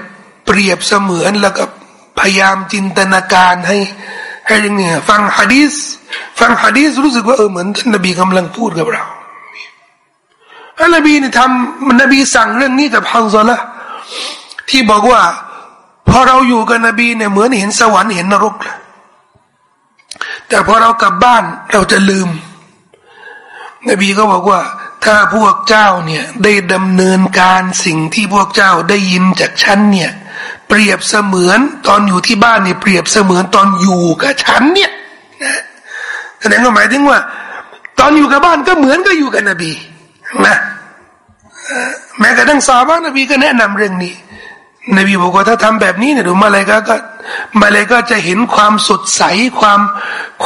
เปรียบเสมือนแล้วก็พยายามจินตนาการให้ให้เนี่ยฟังฮะดีสฟังฮะดีสรู้สึกว่าเออเหมือนท่านนบีกำลังพูดกับเราอันนบีนี่ทำนบีสั่งเรื่องนี้กับฮังซอละที่บอกว่าพอเราอยู่กับนบีเนี่ยเหมือนเห็นสวรรค์เห็นนรกเลยแต่พอเรากลับบ้านเราจะลืม นบีก็บอกว่า ถ้าพวกเจ้าเนี่ยได้ดำเนินการสิ่งที่พวกเจ้าได้ยินจากฉันเนี่ย เปรียบเสมือนตอนอยู่ที่บ้านเนี่ยเปรียบเสมือนตอนอยู่กับฉันเนี่ยนะแสดงก็หมายถึงว่า ตอนอยู่กับบ้านก็เหมือนก็อยู่กับนบีนะแม้กระทั่งซาบะนบีก็แนะนำเรื่องนี้ นบีบอกว่าถ้าทำแบบนี้เนี่ยดูมาเลยก็ก็มาเลยก็จะเห็นความสดใสความ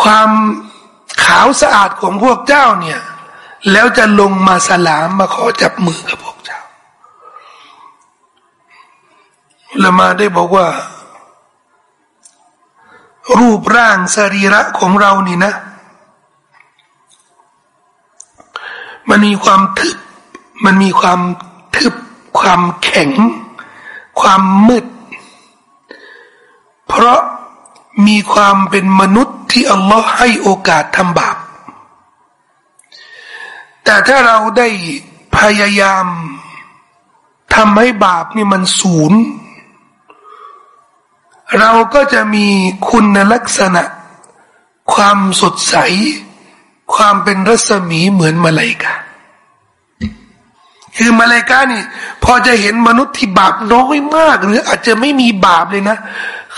ความขาวสะอาดของพวกเจ้าเนี่ย แล้วจะลงมาสลามมาขอจับมือกับพวก เจ้าละมาได้บอกว่า รูปร่างสรีระของเรานี่นะ มันมีความทึบ มันมีความทึบ ความแข็ง ความมืด เพราะมีความเป็นมนุษย์ที่อัลลอฮ์ให้โอกาสทำบาป แต่ถ้าเราได้พยายามทำให้บาปนี่มันศูนย์ เราก็จะมีคุณลักษณะ ความสดใส ความเป็นรัศมีเหมือนมาลายกาคือมาเลกานี่ พอจะเห็นมนุษย์ที่บาปน้อยมาก หรืออาจจะไม่มีบาปเลยนะ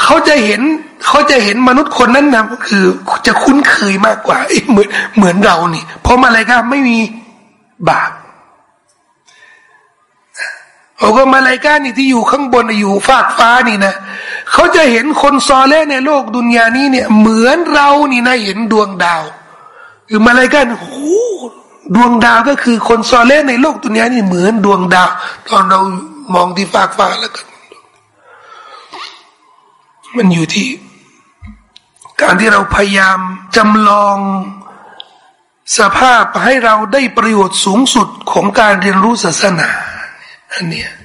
เขาจะเห็นเขาจะเห็นมนุษย์คนนั้นนะก็คือ จะคุ้นเคยมากกว่าเหมือนเหมือนเรานี่ เพราะมาเลกาไม่มีบาปเขาก็มาลายกานี่ที่อยู่ข้างบนอยู่ฟากฟ้านี่นะ เขาจะเห็นคนซอเล่ในโลกดุนยานี้เนี่ยเหมือนเรานี่นะเห็นดวงดาวคือมาลายกาโอ้ดวงดาวก็คือคนซอเล่ในโลกตัวนี้นี่เหมือนดวงดาว ตอนเรามองที่ฟากฟ้าแล้วก็มันอยู่ที่ การที่เราพยายามจำลองสภาพให้เราได้ประโยชน์สูงสุดของการเรียนรู้ศาสนา อันนี้อันนี้